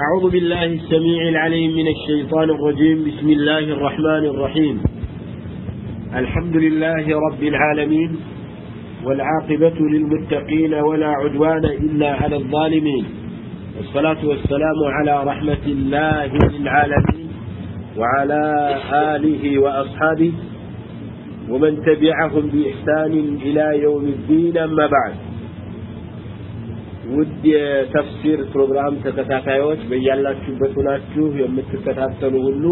أعوذ بالله السميع العليم من الشيطان الرجيم. بسم الله الرحمن الرحيم. الحمد لله رب العالمين والعاقبة للمتقين ولا عدوان إلا على الظالمين. والصلاة والسلام على رحمة الله للعالمين وعلى آله وأصحابه ومن تبعهم بإحسان إلى يوم الدين. أما بعد ውድ የተፍሲር ፕሮግራም ተከታታዮች በያላችሁበት ሆናችሁ የምትከታተሉ ሁሉ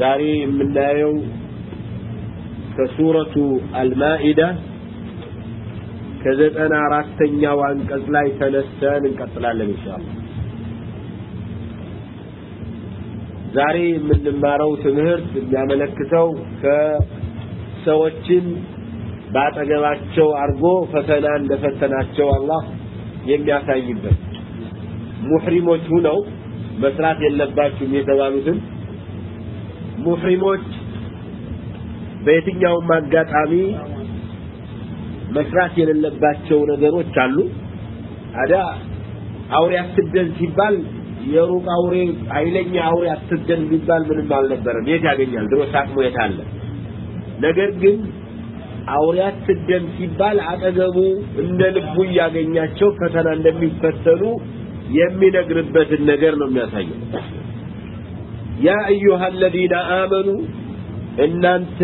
ዛሬ የምናየው ከሱረቱ አልማኢዳ ከዘጠና አራተኛው አንቀጽ ላይ ተነስተን እንቀጥላለን ኢንሻአላህ። ዛሬ የምንማረው ትምህርት የሚያመለክተው ከሰዎችን ባጠገባቸው አድርጎ ፈተና እንደፈተናቸው አላህ የሚያሳይበት ሙሕሪሞች ሁነው መስራት የለባችሁም የተባሉትን ሙሕሪሞች በየትኛውም አጋጣሚ መስራት የሌለባቸው ነገሮች አሉ። አዳ አውሬ አትደን ሲባል የሩቅ አውሬ ኃይለኛ አውሬ አትደን ቢባል ምንም አልነበረም። የት ያገኛል? ድሮ ሳቅሞ የት አለ? ነገር ግን አውሬ አትደን ሲባል አጠገቡ እንደ ልቡ እያገኛቸው ፈተና እንደሚፈተኑ የሚነግርበትን ነገር ነው የሚያሳየው። ያ አዩሃ አለዚነ አመኑ እናንተ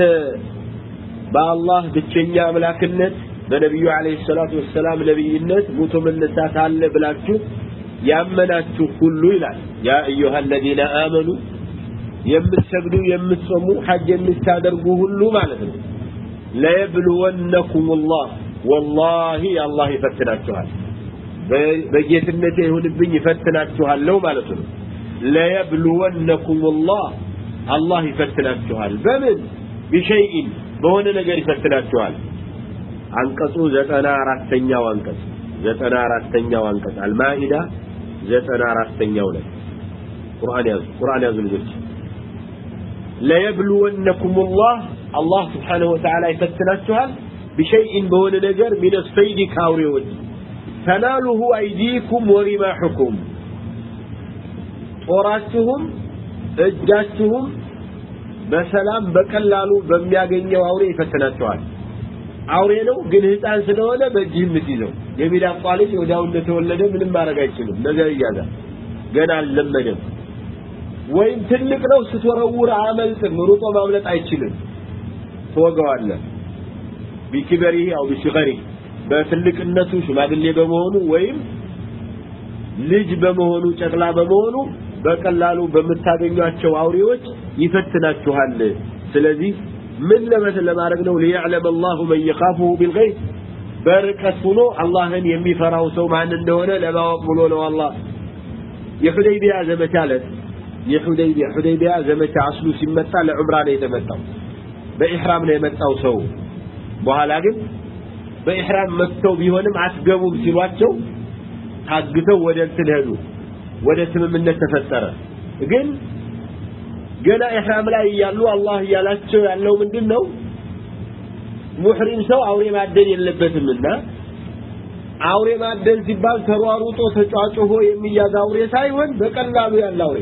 በአላህ ብቸኛ አምላክነት በነቢዩ አለይሂ ሰላቱ ወሰላም ነቢይነት ሙቶ መነሳት አለ ብላችሁ ያመናችሁ ሁሉ ይላል። ያ አዩሃ አለዚነ አመኑ የምትሰግዱ የምትጾሙ ሐጅ የምታደርጉ ሁሉ ማለት ነው ለየብልወነኩም ላህ ወላሂ አላህ ይፈትናችኋል። በጌትነቴ ይሁንብኝ ይፈትናችኋለሁ ማለት ነው። ለየብልወነኩም ላህ አላህ ይፈትናችኋል። በምን? ቢሸይኢን በሆነ ነገር ይፈትናችኋል። አንቀጹ ዘጠና አራተኛው አንቀጽ ዘጠና አራተኛው አንቀጽ አልማኢዳ ዘጠና አራተኛው ላይ ቁርአን ያዙ ቁርአን ያዙ ልጆች። ለየብልወነኩም ላህ አላህ ስብሓንሁ ወተዓላ ይፈትናችኋል ቢሸይኢን በሆነ ነገር ሚን ሰይድ ካውሬዎች ተናሉሁ አይዲኩም ወሪማሑኩም ጦራችሁም እጃችሁም በሰላም በቀላሉ በሚያገኘው አውሬ ይፈትናችኋል አውሬ ነው ግን ህፃን ስለሆነ በእጅህ የምትይዘው። የሚዳቋ ልጅ ወዲያው እንደተወለደ ምንም ማድረግ አይችልም። ነገር እያዛል ገና አልለመደም። ወይም ትልቅ ነው ስትወረውር አያመልጥም። ሩጦ ማምለጥ አይችልም ትወገዋለህ ቢክበሪ አው ቢሽገሪ በትልቅነቱ ሽማግሌ በመሆኑ ወይም ልጅ በመሆኑ ጨቅላ በመሆኑ በቀላሉ በምታገኟቸው አውሬዎች ይፈትናችኋል ስለዚህ ምን ለመሰል ለማድረግ ነው ሊያዕለም አላሁ መን የኻፉሁ ቢልገይብ በርቀት ሆኖ አላህን የሚፈራው ሰው ማን እንደሆነ ለማወቅ ብሎ ነው አላህ የሁደይቢያ ዘመቻ ዕለት የሁደይቢያ ሁደይቢያ ዘመቻ አስሉ ሲመጣ ለዑምራ ነው የተመጣው በኢሕራም ነው የመጣው ሰው። በኋላ ግን በኢሕራም መጥተው ቢሆንም አትገቡም ሲሏቸው ታግተው ወደ እንትን ሄዱ። ወደ ስምምነት ተፈጠረ። ግን ገና ኢሕራም ላይ እያሉ አላህ እያላቸው ያለው ምንድን ነው ሙሕሪም ሰው አውሬ ማደን የለበትምና አውሬ ማደን ሲባል ተሯሩጦ ተጫጭሆ የሚያዝ አውሬ ሳይሆን በቀላሉ ያለ አውሬ።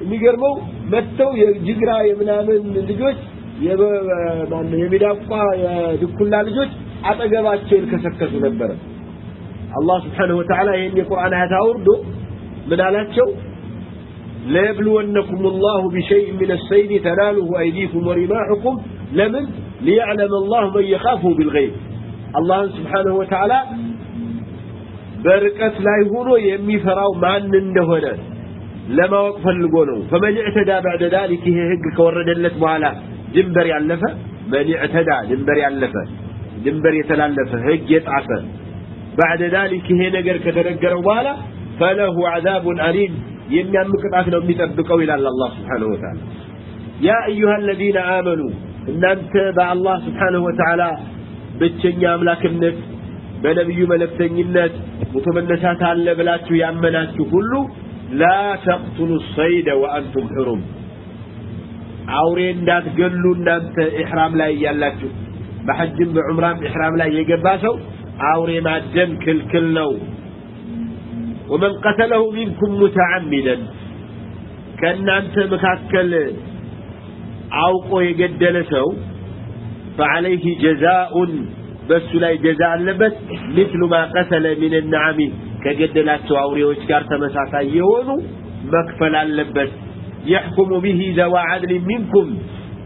የሚገርመው መጥተው የጅግራ የምናምን ልጆች የሚዳቋ የድኩላ ልጆች አጠገባቸው ይልከሰከሱ ነበረ አላህ ስብሓንሁ ወተዓላ ይህን የቁርአን አያት አውርዶ ምን አላቸው ليبلونكم الله بشيء من السيد تناله أيديكم ورماحكم لمن ليعلم الله من يخافه بالغيب الله سبحانه وتعالى بركة لا يهونو يمي فراو ما እንደሆነ ለማወቅ ፈልጎ ነው فمن اعتدى بعد ذلك ይሄ ህግ ከወረደለት በኋላ ድንበር ያለፈ من اعتدى ድንበር ያለፈ ድንበር የተላለፈ ህግ የጣሰ بعد ذلك ይሄ ነገር ከተነገረው በኋላ فله عذاب أليم የሚያም ቅጣት ነው የሚጠብቀው ይላል አላህ Subhanahu Wa Ta'ala ያ ايها الذين آمنوا እናንተ በአላህ Subhanahu Wa Ta'ala ብቸኛ አምላክነት በነብዩ መልእክተኝነት ሙቶ መነሳት አለ ብላችሁ ያመናችሁ ሁሉ لا تقتلوا الصيد وأنتم حرم አውሬ እንዳትገሉ እናንተ ኢሕራም ላይ እያላችሁ በሐጅም በዑምራም ኢሕራም ላይ የገባ ሰው አውሬ ማደን ክልክል ነው። ወመን ቀተለሁ ሚንኩም ሙተዓሚደን ከእናንተ መካከል አውቆ የገደለ ሰው ፈዓለይህ ጀዛኡን በእሱ ላይ ጀዛ አለበት ምስሉ ማ ቀተለ ሚን ነዓሚ ከገደላቸው አውሬዎች ጋር ተመሳሳይ የሆኑ መክፈል አለበት የሕኩሙ ቢሂ ዘዋ ዓድል ሚንኩም።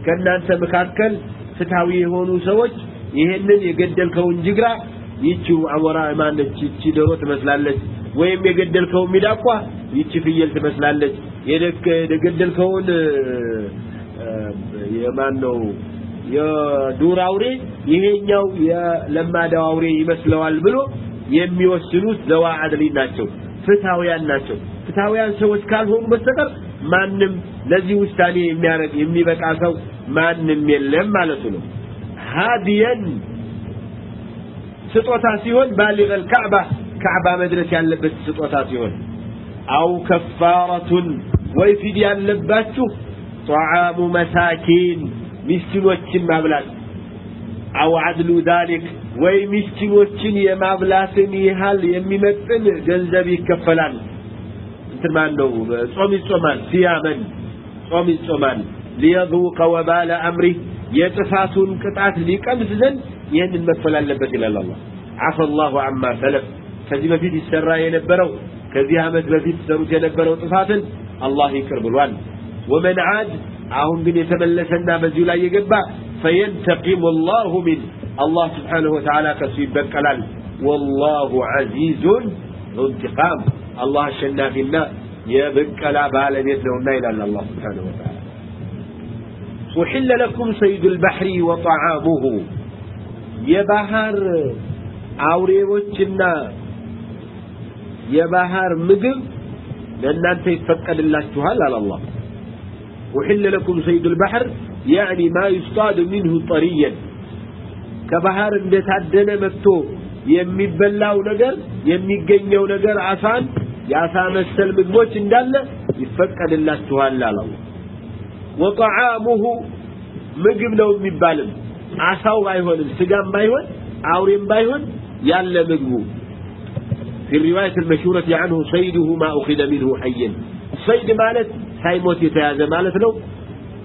ከእናንተ መካከል ፍትሐዊ የሆኑ ሰዎች ይሄንን የገደልከውን ጅግራ ይቺ አሞራ ማነች ይቺ ዶሮ ትመስላለች። ወይም የገደልከውን ሚዳቋ ይቺ ፍየል ትመስላለች። የገደልከውን የማን ነው የዱር አውሬ ይሄኛው የለማዳው አውሬ ይመስለዋል ብሎ የሚወስኑት ዘዋ አድሊ ናቸው። ፍትሃውያን ናቸው። ፍትሃውያን ሰዎች ካልሆኑ በስተቀር ማንም ለዚህ ውሳኔ የሚያረግ የሚበቃ ሰው ማንም የለም ማለቱ ነው። ሃዲየን ስጦታ ሲሆን ባሊግ አልካዕባ ካዕባ መድረስ ያለበት ስጦታ ሲሆን አው ከፋረቱን ወይ ፊድ ያለባችሁ ጣዓሙ መሳኪን ሚስኪኖችን ማብላት። አው አድሉ ዛሊክ ወይ ሚስኪኖችን የማብላትን ያህል የሚመጥን ገንዘብ ይከፈላል ثمان له صوم الصومان ثياما صوم الصومان ليذوق وبال امره يتفاتون قطعات ليقمص زين يهن المفعل لبث إلى الله عفى الله عما سلف كذي ما فيت يسرى ينبروا كذي عمد بفيت سروت ينبروا طفات الله يكرم الوال ومن عاد عهم بن يتملسنا بزيو لا يقبع فينتقم الله من الله سبحانه وتعالى كسيب بكلال والله عزيز انتقام الله الشنافينا يبقى لا بالبيت لهم إلا الله سبحانه وتعالى. وحل لكم صيد البحر وطعامه. يا بحر أوريوتشنا يا بحر مقل لأن أنت يتفقد الله. تهلا لله وحل لكم صيد البحر يعني ما يصطاد منه طريا. كبحر اللي تعدنا متو يمي بلاو نقر يمي قنيو نقر عصان የአሳ መሰል ምግቦች እንዳለ ይፈቀድላችኋል አለ አላህ ወጠዓሙሁ ምግብ ነው የሚባልም አሳው ባይሆንም ስጋም ባይሆን አውሬም ባይሆን ያለ ምግቡ في الرواية المشهورة عنه صيده ما أخذ منه حيا صيد مالت سايموت يتيازى مالت له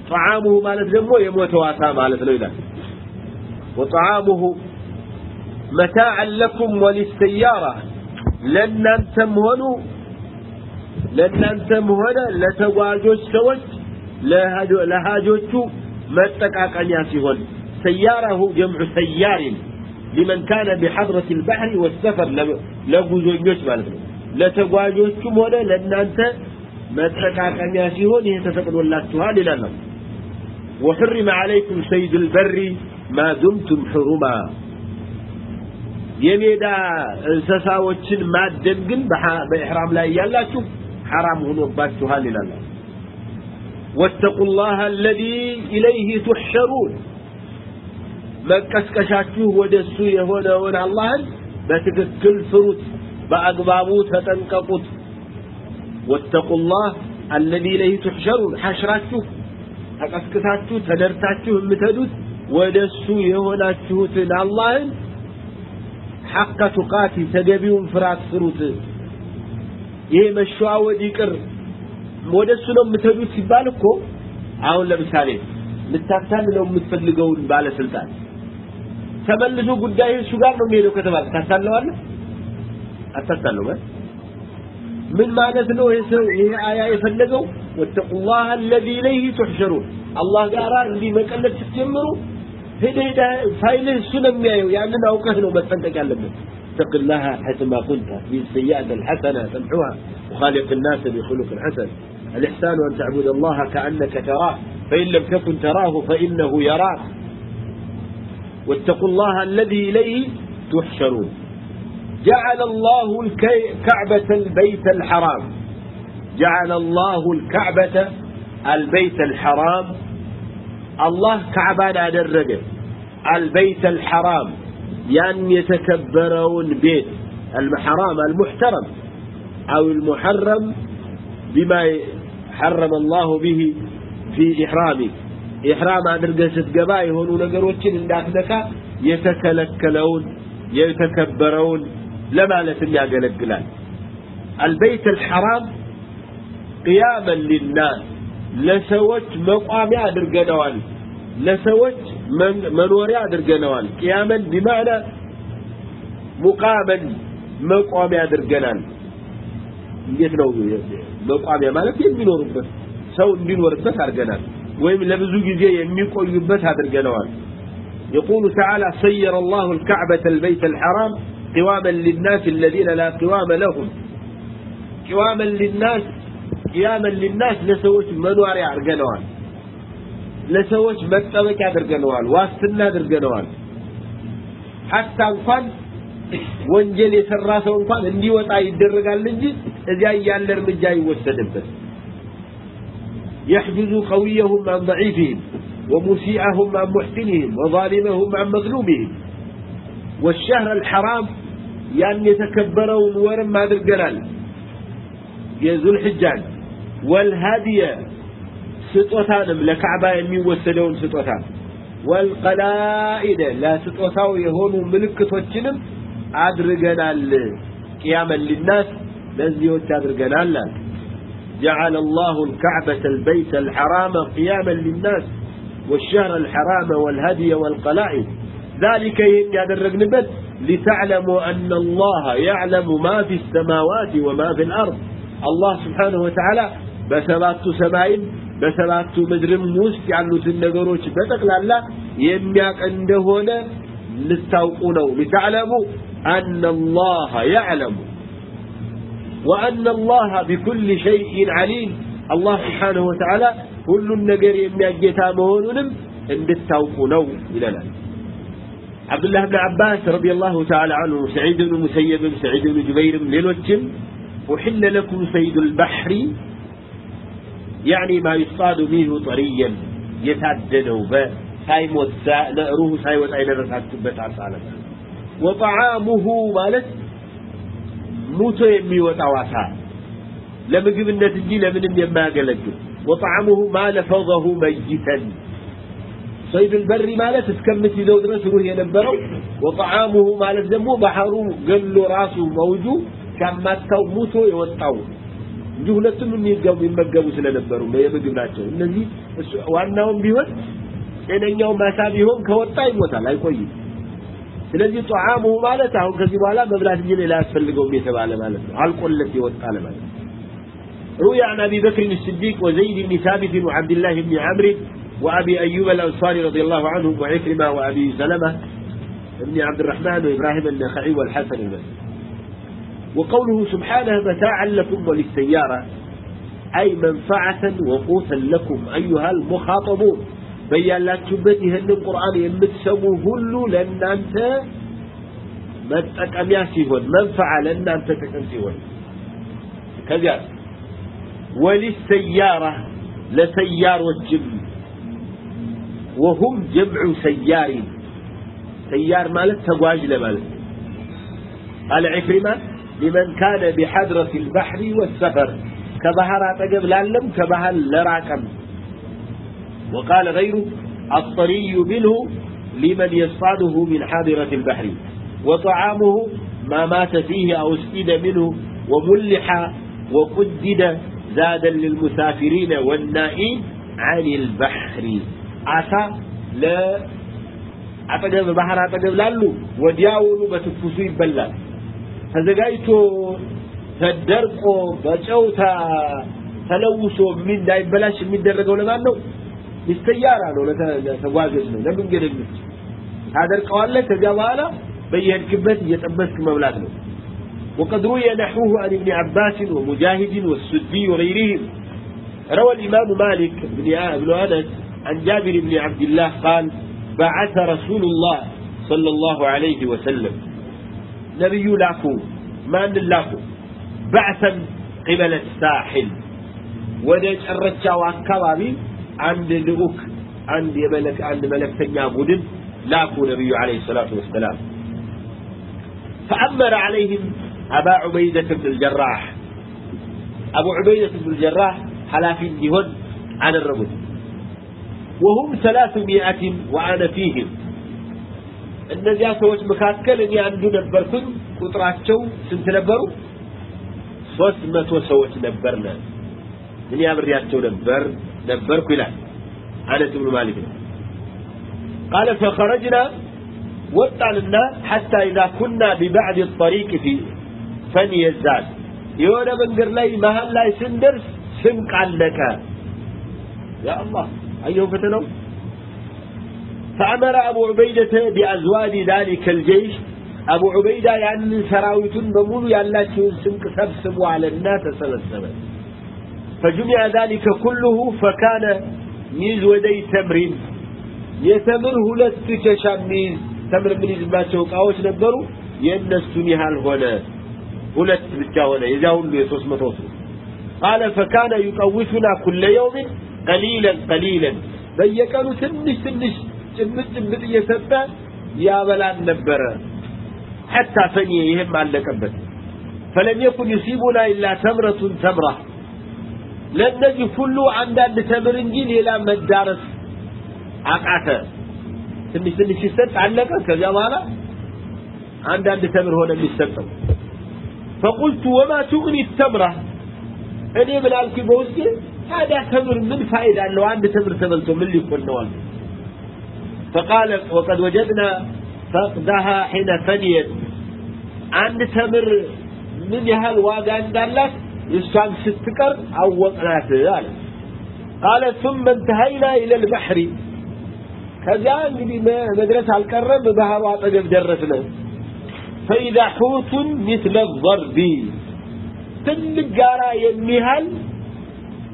طعامه مالت دمو يموت واسا مالت له إذا وطعامه متاعا لكم وللسيارة لن أنتم هنو لن أنتم هنا لتواجج سوج ለሃጆቹ መጠቃቀኛ ሲሆን ሰያራሁ ጀምዑ ሰያሪን ሊመን ካነ ቢሐድረት ልባሕሪ ወሰፈር ለጉዞኞች ማለት ነው ለተጓዦቹም ሆነ ለእናንተ መጠቃቀሚያ ሲሆን ይሄ ተፈቅዶላችኋል ይላል ነው وحرم عليكم سيد البر ما دمتم حرما የሜዳ እንስሳዎችን ማደን ግን በኢሕራም ላይ ያላችሁ ሐራም ሆኖባችኋል ይላል واتقوا الله الذي إليه تحشرون መቀስቀሻችሁ ወደ እሱ የሆነውን አላህን በትክክል ፍሩት በአግባቡ ተጠንቀቁት ወተቁላህ አለዚ ኢለይህ ትሕሸሩን ሐሽራችሁ ተቀስቅሳችሁ ተደርታችሁ የምትሄዱት ወደ እሱ የሆናችሁትን አላህን ሐቀ ቱቃቲ ተገቢውን ፍራት ፍሩት ይሄ መሸዋወድ ይቅር ወደ እሱ ነው የምትሄዱት ሲባል እኮ አሁን ለምሳሌ ልታታልለው የምትፈልገውን ባለስልጣን ተመልሶ ጉዳይ እሱ ጋር ነው የሚሄደው ከተባለ ታታለዋለህ አታታለው ምን ማለት ነው ይሄ ሰው ይሄ አያ የፈለገው ወተቁላህ الذي اليه تحشرون አላህ ጋራ እንዲህ መቀለድ ስትጀምሩ ሄደ ሄደ ፋይልህ እሱ ነው የሚያየው ያንን አውቀህ ነው መጠንቀቅ ያለበት اتق الله حيثما كنت بالسيئة الحسنة تمحوها وخالق الناس بخلق حسن الإحسان أن تعبد الله كأنك تراه فإن لم تكن تراه فإنه يراك واتقوا الله الذي إليه تحشرون جعل الله الكعبة البيت الحرام جعل الله الكعبة البيت الحرام الله كعبان أدرجه البيت الحرام ያን የተከበረውን ቤት المحرام المحترم أو المحرم بما حرم الله به في إحرامك إحرام አድርገህ ስትገባ የሆኑ ነገሮችን እንዳትነካ የተከለከለውን የተከበረውን ለማለትም ያገለግላል البيت الحرام قياما للناس ለሰዎች መቋሚያ አድርገነዋል ለሰዎች መኖሪያ አድርገነዋል ቅያመን ቢማዕና ሙቃመን መቋሚያ አድርገናል እንዴት ነው መቋሚያ ማለት የሚኖሩበት ሰው እንዲኖርበት አድርገናል ወይም ለብዙ ጊዜ የሚቆዩበት አድርገነዋል يقول تعالى سير الله الكعبة البيت الحرام قواما للناس الذين لا قوام لهم قواما للناس قياما للناس لسوش منواري አድርገነዋል ለሰዎች መጠበቂያ አድርገነዋል ዋስትና አድርገነዋል ሐታ እንኳን ወንጀል የሰራ ሰው እንኳን እንዲወጣ ይደረጋል እንጂ እዚያ እያለ እርምጃ ይወሰድበት يحجز قويهم عن ضعيفهم ومسيئهم عن محسنهم وظالمهم عن مظلومهم والشهر الحرام ያን የተከበረውን ወርም አድርገናል የዙል ሕጃን ወልሃዲየ ስጦታንም ለካዕባ የሚወሰደውን ስጦታ ወልቀላኢደ ለስጦታው የሆኑ ምልክቶችንም አድርገናል ቅያመን ሊናስ ለዚዎች አድርገናል جعل الله الكعبة البيت الحرام قياما للناس والشهر الحرام والهدي والقلائد ذلك يدرج نبت لتعلموا أن الله يعلم ما في السماوات وما في الأرض الله سبحانه وتعالى بسبات سماين በሰባቱ ምድርም ውስጥ ያሉትን ነገሮች በጠቅላላ የሚያውቅ እንደሆነ ልታውቁ ነው ሊተዕለሙ አነ አላህ ያዕለሙ ወአነ አላህ ቢኩል ሸይኢን ዓሊም አላህ ስብሓንሁ ወተዓላ ሁሉን ነገር የሚያጌታ መሆኑንም እንድታውቁ ነው ይለናል عبد الله بن عباس رضي الله تعالى عنه سعيد بن مسيب سعيد بن جبير ليلوتشم أحل لكم صيد البحر يعني ما يصاد منه طريا يتعددوا فهي موزاء نأروه سايوة أين رسالة تبت عصالة وطعامه مالت موت يمي وتواسع لم يجب النتجي لمن ما قلت وطعامه مال فوضه ميتا صيد البر مالت اسكمت ذو درس روه ينبرو وطعامه مالت دمو بحر قل راسه موجو كان تو موت يوتعوه እንጂ ሁለቱም የሚገቡ ይመገቡ ስለነበሩ የምግብ ናቸው እነዚህ ዋናውም ቢሆን ጤነኛው ማሳ ቢሆን ከወጣ ይሞታል አይቆይም ስለዚህ ጧዓሙሁ ማለት አሁን ከዚህ በኋላ መብላት እንጂ ሌላ ያስፈልገውም የተባለ ማለት ነው አልቆለት የወጣ ለማለት روي عن ابي بكر الصديق وزيد بن ثابت وعبد الله بن عمرو وابي ايوب الانصاري رضي الله عنهم وعكرمه وابي سلمه بن عبد الرحمن وابراهيم النخعي والحسن البصري وقوله سبحانه متاعا لكم وللسيارة أي منفعة وقوتا لكم أيها المخاطبون. بيان لا تشبتي هن القرآن يمتسموا هلو لأن أنت متأكم ياسيهون منفعة لأن أنت تكنسيهون كذا. وللسيارة لسيار والجم وهم جمع سيار سيار مالت تواج لمالت. قال عكرمة لمن كان بحضرة البحر والسفر كبهر أتقب لعلم كبهر لراكم. وقال غيره الطري منه لمن يصطاده من حاضرة البحر وطعامه ما مات فيه أو اسئد منه وملح وقدد زادا للمسافرين والنائين عن البحر. عسى لا أتقب بحر أتقب لعلم ودياول بتفسو يبلل ተዘጋጅቶ ተደርቆ በጨው ተለውሶ ምን እንዳይበላሽ የሚደረገው ለማን ነው? ሚስተያራ ነው፣ ለተጓዦች ነው፣ ለመንገደኞች ታደርቀዋለህ። ከዚያ በኋላ በየሄድክበት እየጠበስክ መብላት ነው። وقد روي نحوه عن ابن عباس ومجاهد والسدي وغيرهم روى الإمام مالك بن بن أنس عن جابر بن عبد الله قال بعث رسول الله صلى الله عليه وسلم نبي لاكو ما لاكو. بعثا قبل الساحل. ودج الرجاء وأكبابي عند لغوك عند ملك عند ملك تنابود لاكو نبي عليه الصلاة والسلام فأمر عليهم أبا عبيدة بن الجراح أبو عبيدة بن الجراح حلافي ديهن عن الرمز وهم ثلاثمائة وأنا فيهم እነዚያ ሰዎች መካከል እኔ አንዱ ነበርኩኝ ቁጥራቸው ስንት ነበሩ ሶስት መቶ ሰዎች ነበርነ እኔ አብሬያቸው ነበር ነበርኩ ይላል አነስ ብኑ ማሊክ ነው قال فخرجنا وطالنا حتى إذا كنا ببعد الطريق في فني الزاد የሆነ መንገድ ላይ መሀል ላይ ስንደርስ ስንቅ አለቀ ያ አላህ አየሁ ፈተናው فأمر أبو عبيدة بأزواج ذلك الجيش أبو عبيدة يعني سراويت بمولو يالاتيون سمك سبسبوا على الناس سلسبا فجمع ذلك كله فكان ميز ودي تمرين يتمر هلت كشام ميز تمر من إزباته قاوش نبرو ينسون يهال هنا هلت بتاع هنا إذا هلو يسوس متوسو قال فكان يقوفنا كل يوم قليلا قليلا بيكانوا تنش تنش ጭምጥ ጭምጥ እየሰጠ ያበላን ነበረ حتى فني ይህም አለቀበት فلم يكن يصيبنا إلا تمرة تمرة ለእነዚህ ሁሉ አንዳንድ ተምር እንጂ ሌላ መዳረስ አቃተ ትንሽ ትንሽ ሲሰጥ አለቀ ከዚያ በኋላ አንዳንድ ተምር ሆነ የሚሰጠው فقلت وما تغني التمرة እኔ ምን አልኩ በውስጤ ታዲያ ተምር ምን ፋይዳ አለው አንድ ተምር ተበልቶ ምን ሊሆን ነው አልኩ فقال وقد وجدنا فقدها حين فنيت አንድ ተምር ምን ያህል ዋጋ እንዳላት እሷን ስትቀር አወቅናት አለ قال ثم انتهينا الى البحر ከዚያ እንግዲህ መድረስ አልቀረም ባህሩ አጠገብ ደረስን فإذا حوت مثل الضرب ትልቅ ጋራ የሚያህል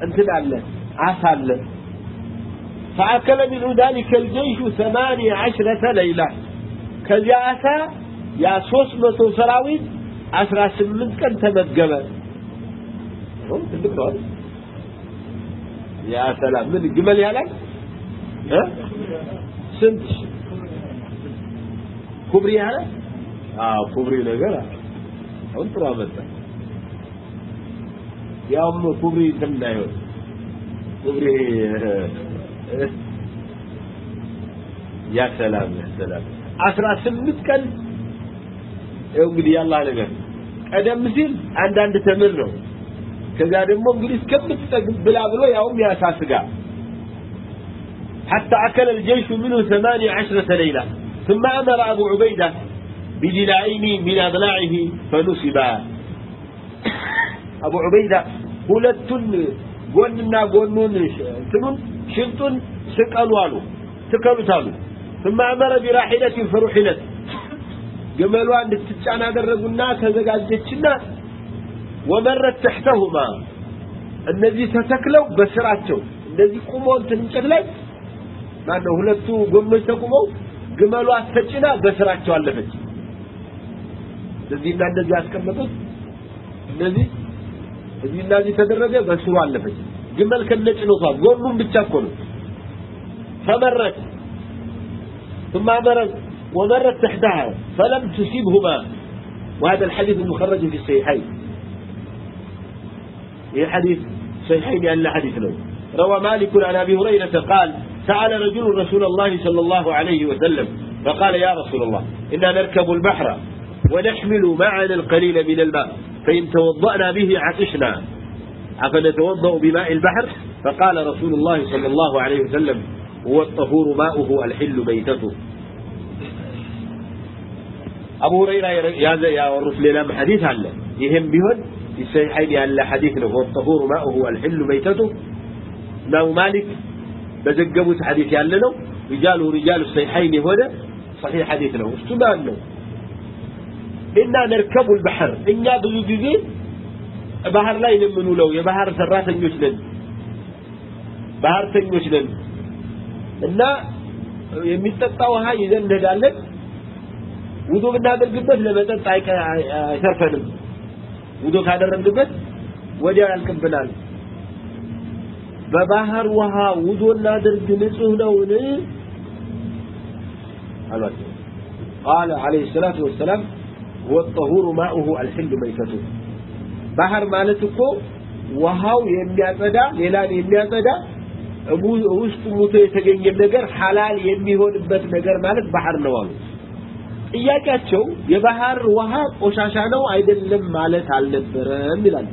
እንትን አለ አሳ አለ فأكل من ذلك الجيش ثمانية عشرة ليلة. كذا أتى يا سوس متو سراويت عشرة سمنت كان تمجمع يا سلام من الجمل يا لك؟ ها؟ سنت. كبري هذا آه كبري نجرة انت رابطة يا أم كبري تمنعيون كبري ያ ሰላም ያ ሰላም አስራ ስምንት ቀን ይኸው እንግዲህ ያላህ ነገር ቀደም ሲል አንዳንድ ተምር ነው ከዛ ደግሞ እንግዲህ እስከምትጠግብ ብላ ብሎ ያውም ያሳ ስጋ حتى أكل الجيش منه ثمانية عشرة ليلة ثم أمر أبو عبيدة بدلاعين من أضلاعه فنصبا أبو عبيدة ሁለቱን ጎንና ጎኑን እንትኑን ሽንጡን ስቀሉ አሉ ስቀሉት አሉ ثم أمر براحلة فرحلت ግመሏ እንድትጫን አደረጉና ተዘጋጀችና ወመረት ተሕተሁማ እነዚህ ተተክለው በስራቸው እንደዚህ ቁሞ እንትን እንጨት ላይ ማነው ሁለቱ ጎኖች ተቁመው ግመሏ ተጭና በስራቸው አለፈች እዚህና እንደዚህ ያስቀመጡት እነዚህ እዚህና እዚህ ተደረገ በስሩ አለፈች ግመል ከነጭኖቷ ጎኑም ብቻ እኮ ነው ፈመረት ثم مرت ومرت تحتها فلم تصيبهما وهذا الحديث المخرج في الصحيحين هي حديث صحيحين أن حديث له روى مالك عن أبي هريرة قال سأل رجل رسول الله صلى الله عليه وسلم فقال يا رسول الله إنا نركب البحر ونحمل معنا القليل من الماء فإن توضأنا به عطشنا أفنتوضأ بماء البحر؟ فقال رسول الله صلى الله عليه وسلم هو الطهور ماؤه الحل ميتته أبو هريرة يا يا ورف لنا حديث هلا. يهم بهن السيحين هلا له. هو الطهور ماؤه الحل ميتته ناو مالك بزقبوس حديث يالنا رجاله رجال السيحين هنا صحيح حديث له. حديثنا له؟ إنا نركب البحر. إنا بزقبين ባህር ላይ የምንውለው። የባህር ሰራተኞች ነን። ባህርተኞች ነን። እና የሚጠጣ ውሃ ይዘን እንሄዳለን። ውዶ ብናደርግበት ለመጠጥ አይተርፈንም ውዶ ካደረግንበት ወዲያው ያልቅብናል። በባህር ውሃ ውዶ እናድርግ ንጹህ ነውን? አሏቸው። ቃለ አለይሂ ሰላቱ ወሰላም ወጠሁሩ ማኡሁ አልሕል መይተቱሁ። ባህር ማለት እኮ ውሃው የሚያጸዳ ሌላን የሚያጸዳ ውስጡ ሙቶ የተገኘ ነገር ሐላል የሚሆንበት ነገር ማለት ባህር ነው አሉ ጥያቄያቸው የባህር ውሃ ቆሻሻ ነው አይደለም ማለት አልነበረም ይላሉ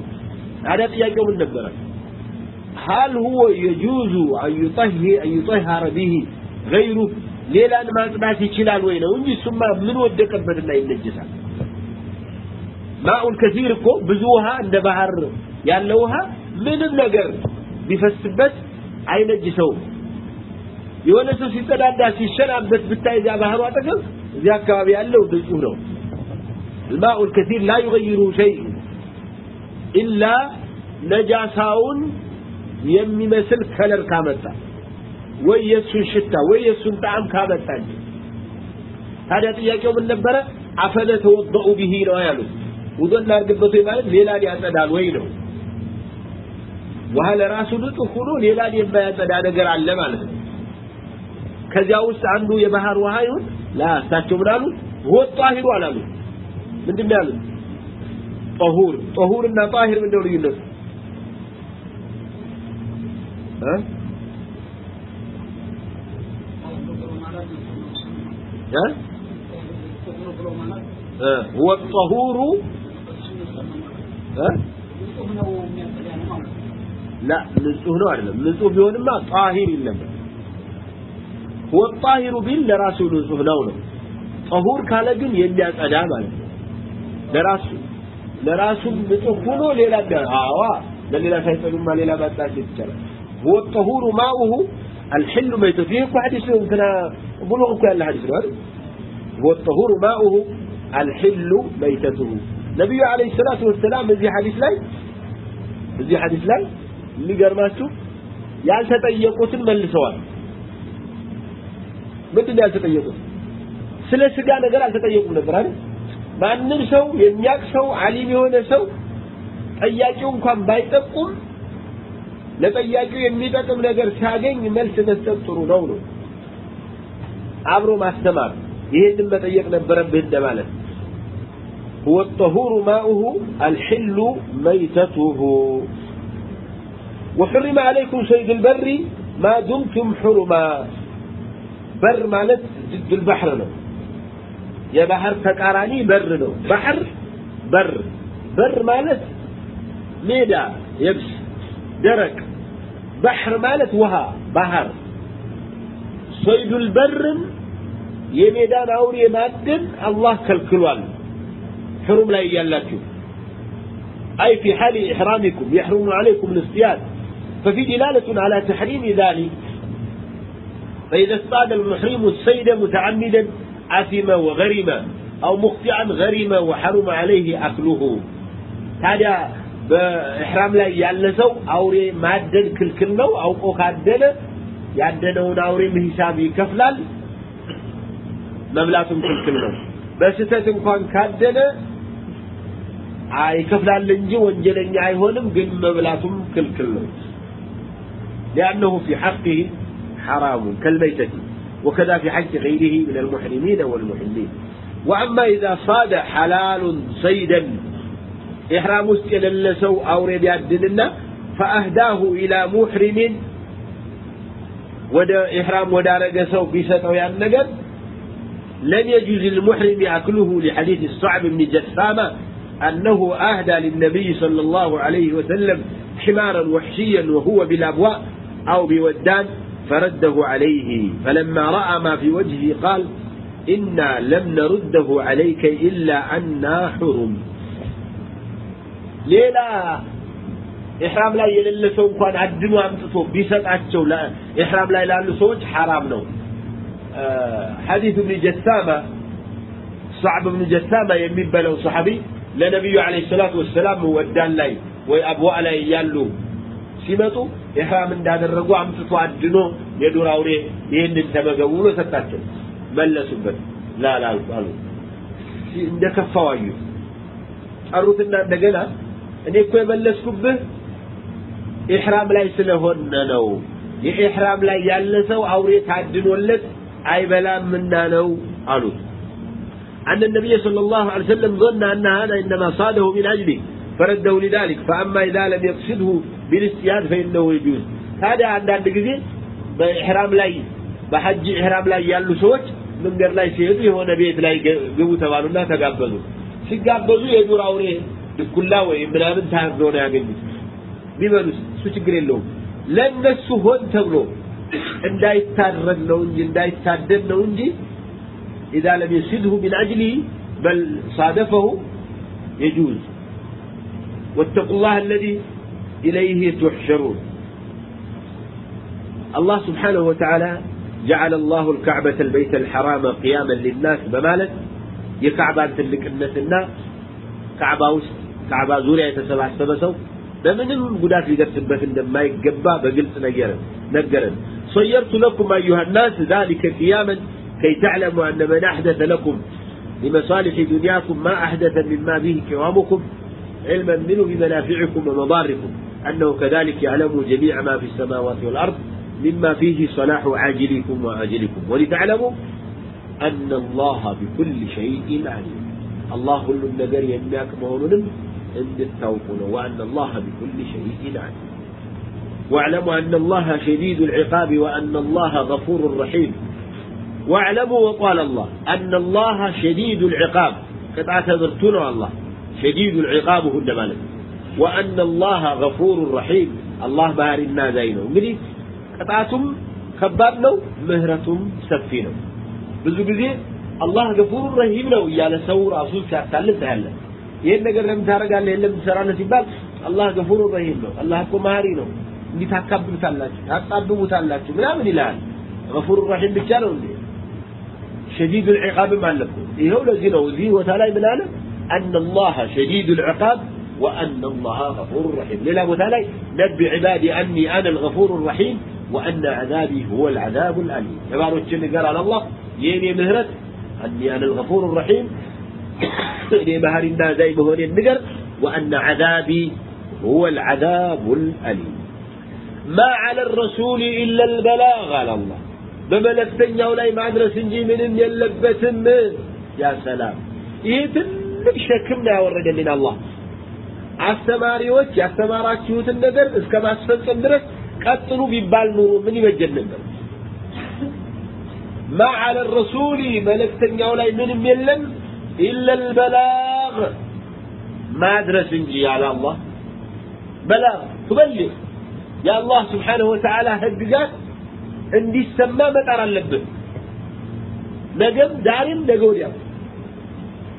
ታዲያ ጥያቄው ምን ነበረ هل هو يجوز أن يطهر أن يطهر به غيره ሌላን ማጽዳት ይችላል ወይ ነው እንጂ እሱማ ምን ወደቀበትና ይነጅሳል ማኡን ከሲር እኮ ብዙ ውሃ እንደ ባህር ያለ ውሃ ምንም ነገር ቢፈስበት አይነጅሰውም። የሆነ ሰው ሲጸዳዳ ሲሸናበት ብታይ እዚያ ባህሩ አጠገብ እዚያ አካባቢ ያለው ንጹህ ነው። الماء الكثير لا يغير شيء إلا ነጃሳውን የሚመስል ከለር ካመጣ ወይ የሱን ሽታ ወይ የሱን ጣዕም ካመጣ ታዲያ ጥያቄው ምን ነበረ? አፈለ ተወضኡ ቢሂ ነው ያሉት። ውዱእ እናድርግበት ወይ ማለት ሌላን ያጸዳል ወይ ነው። ውሃ ለራሱ ንጹህ ሆኖ ሌላን የማያጸዳ ነገር አለ ማለት ነው። ከዚያ ውስጥ አንዱ የባህር ውሃ ይሁን ላ እሳቸው ምን አሉ ሁወ ጣሂሩ አላሉ። ምንድን ያሉት? ጠሁር ጠሁርና ጣሂር ምንድነው ልዩነቱ? هو الطهور لا ንጹህ ነው አይደለም ንጹህ ቢሆንማ ጣሂር ይል ነበር هو الطاهر ቢል ለራሱ ንጹህ ነው ነው ጠሁር ካለ ግን የሚያጸዳ ማለት ነው ለራሱ ለራሱ ንጹህ ሆኖ ሌላ አዋ ለሌላ ሳይጸዱማ ሌላ ማጣት ይቻላል هو الطهور ماؤه الحل ميته فيه حديث يمكن بلوغ كل حديث هو الطهور ماؤه الحل ميتته ነብዩ አለይሂ ሰላቱ ወሰላም በዚህ ሐዲስ ላይ በዚህ ሐዲስ ላይ የሚገርማችሁ ያልተጠየቁትን መልሰዋል። ምንድን ያልተጠየቁት? ስለ ስጋ ነገር አልተጠየቁም ነበር አይደል? ማንም ሰው የሚያቅ ሰው አሊም የሆነ ሰው ጠያቂው እንኳን ባይጠቁም ለጠያቂው የሚጠቅም ነገር ሲያገኝ መልስ መስጠት ጥሩ ነው ነው አብሮ ማስተማር ይሄንን መጠየቅ ነበረብህ እንደማለት هو الطهور ماؤه الحل ميتته وحرم عليكم صيد البر ما دمتم حرما بر مالت ضد البحر ነው የባህር ተቃራኒ በር ነው ባህር በር በር ማለት ሜዳ የብስ ደረቅ ባህር ማለት ውሃ ባህር ሶይዱል በርን የሜዳን አውሬ ማደን አላህ ከልክሏል حرم ላይ ያላችሁ أي في حال إحرامكم يحرم عليكم الاصطياد ففي دلالة على تحريم ذلك فإذا اصطاد المحرم الصيد متعمدا أثم وغرم أو مخطئا غرم وحرم عليه أكله هذا በኢሕራም ላይ ያለ ሰው አውሬ ማደን ክልክል ነው አውቆ ካደነ ያደነውን አውሬም ሂሳብ ይከፍላል መብላቱም ክልክል ነው በስተት እንኳን ካደነ ይከፍላል እንጂ ወንጀለኛ አይሆንም ግን መብላቱም ክልክል ነው لأنه في حقه حرام كالميتة وكذا في حق غيره من المحرمين والمحلين وأما إذا صاد حلال صيدا إحرام استللسو أو ربيادننا فأهداه إلى محرم ودا إحرام ودا رقسو بيستو يعنقل لم يجوز للمحرم أكله لحديث الصعب بن جثامة أنه أهدى للنبي صلى الله عليه وسلم حمارا وحشيا وهو بالأبواء أو بودان فرده عليه فلما رأى ما في وجهه قال إنا لم نرده عليك إلا أنا حرم ሌላ ኢሕራም ላይ የሌለ ሰው እንኳን አድኖ አምጥቶ ቢሰጣቸው ኢሕራም ላይ ላሉ ሰዎች ሐራም ነው ሐዲስ ብን ጀሳማ صعب بن جسامة የሚበለው ሰሐቢ ለነቢዩ አለይሂ ሰላቱ ወሰላም ወዳን ላይ ወይ አብዋ ላይ ያሉ ሲመጡ ኢሕራም እንዳደረጉ አምጥቶ አድኖ የዱር አውሬ ይህንን ተመገቡ ብሎ ሰጣቸው። መለሱበት። ላላ አሉ። እንደከፋው አዩ። ጠሩትና እንደገና እኔ እኮ የመለስኩብህ ኢሕራም ላይ ስለሆነ ነው። የኢሕራም ላይ ያለ ሰው አውሬ ታድኖለት አይበላምና ነው አሉት أن النبي صلى الله عليه وسلم ظن أن هذا إنما صاده من أجله فرده لذلك فأما إذا لم يقصده بالاستياد فإنه يجوز هذا عند عند جزء بإحرام لاي بحج إحرام لاي يالو سوت መንገድ ላይ ሲሄዱ የሆነ ቤት ላይ ግቡ ተባሉና ተጋበዙ ሲጋበዙ የዱር አውሬ ድኩላ ወይም ምናምን ታርዶ ነው ያገኙት ቢበሉስ እሱ ችግር የለውም ለነሱ ሆን ተብሎ እንዳይታረድ ነው እንጂ እንዳይታደድ ነው እንጂ إذا لم يسده من أجله بل صادفه يجوز واتقوا الله الذي إليه تحشرون الله سبحانه وتعالى جعل الله الكعبة البيت الحرام قياما للناس بمالك يكعبة تلك الناس كعبة وسط كعبة زوريا يتسبع سبسو በምንም ጉዳት ሊደርስበት እንደማይገባ በግልጽ ነገረን ነገረን صيرت لكم أيها الناس ذلك قياما كي تعلموا أن من أحدث لكم لمصالح دنياكم ما أحدث مما به كرامكم علما منه بمنافعكم ومضاركم أنه كذلك يعلم جميع ما في السماوات والأرض مما فيه صلاح عاجلكم وآجلكم. ولتعلموا أن الله بكل شيء عليم. الله كل النجر يمياك مهونم عند التوقن وأن الله بكل شيء عليم. واعلموا أن الله شديد العقاب وأن الله غفور رحيم. واعلموا وقال الله أن الله شديد العقاب قد اعتذرتنا الله شديد العقاب هو مالك وأن الله غفور رحيم الله باري النازينه እንግዲህ ቅጣቱም ከባድ ነው ምህረቱም ሰፊ ነው ብዙ ጊዜ አላህ ገፉር ረሂም ነው እያለ ሰው ራሱ ሲያታልል ታያለ ይሄን ነገር ለምን ታደርጋለህ የለም ትሰራለህ ሲባል አላህ ገፉር ረሂም ነው አላህ እኮ መሀሪ ነው እንዲህ ታካብሉታላችሁ ታጣብቡታላችሁ ምናምን ይላል ገፉር ረሂም ብቻ ነው እንዴ شديد العقاب ما لكم إيه لذي لو ذي وتعالى من أنا أن الله شديد العقاب وأن الله غفور رحيم. للا وتعالى نبي عبادي أني أنا الغفور الرحيم وأن عذابي هو العذاب الأليم. عبارة الشن قال على الله يني مهرت أني أنا الغفور الرحيم. إني مهر الناس زي مهوني النقر وأن عذابي هو العذاب الأليم. ما على الرسول إلا البلاغ على الله. በመለስተኛው ላይ ማድረስ እንጂ ምንም የለበትም ያ ሰላም ይህ ትልቅ ሸክም ነው ያወረደልን አላህ አስተማሪዎች ያስተማራችሁትን ነገር እስከ ማስፈጸም ድረስ ቀጥሉ ቢባል ኑሮ ምን ይበጀን ነበር ማ አለ ረሱሊ መለክተኛው ላይ ምንም የለም ኢለ ልበላግ ማድረስ እንጂ ያለ አላህ በላግ ትበልግ የአላህ ስብሓንሁ ወተዓላ ህግጋት እንዲሰማ መጣር አለብን። ነገም ዛሬም ነገ ወዲያም።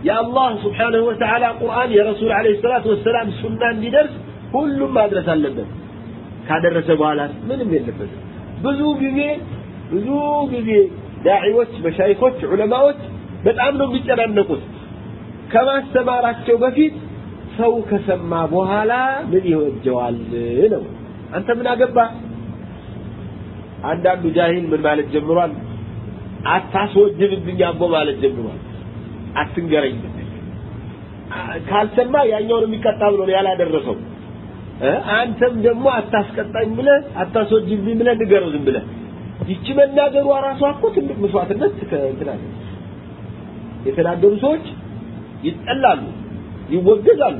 የአላህ ስብሓንሁ ወተዓላ ቁርአን የረሱል አለ ሰላት ወሰላም ሱና እንዲደርስ ሁሉም ማድረስ አለበት። ካደረሰ በኋላ ምንም የለበትም። ብዙ ጊዜ ብዙ ጊዜ ዳዒዎች መሻይኮች ዑለማዎች በጣም ነው የሚጨናነቁት። ከማስተማራቸው በፊት ሰው ከሰማ በኋላ ምን ይወጀዋል ነው። አንተ ምን አገባ አንዳንዱ ጃሂል ምን ማለት ጀምሯል? አታስወጅብብኝ አቦ ማለት ጀምሯል። አትንገረኝ ካልሰማ ያኛውን የሚቀጣ ብሎ ነው ያላደረሰው። አንተም ደግሞ አታስቀጣኝ ብለ አታስወጅብኝ ብለ ንገረው ዝም ብለ ይቺ መናገሯ ራሷ እኮ ትልቅ መስዋዕትነት እንትናለ የተናገሩ ሰዎች ይጠላሉ ይወገዛሉ።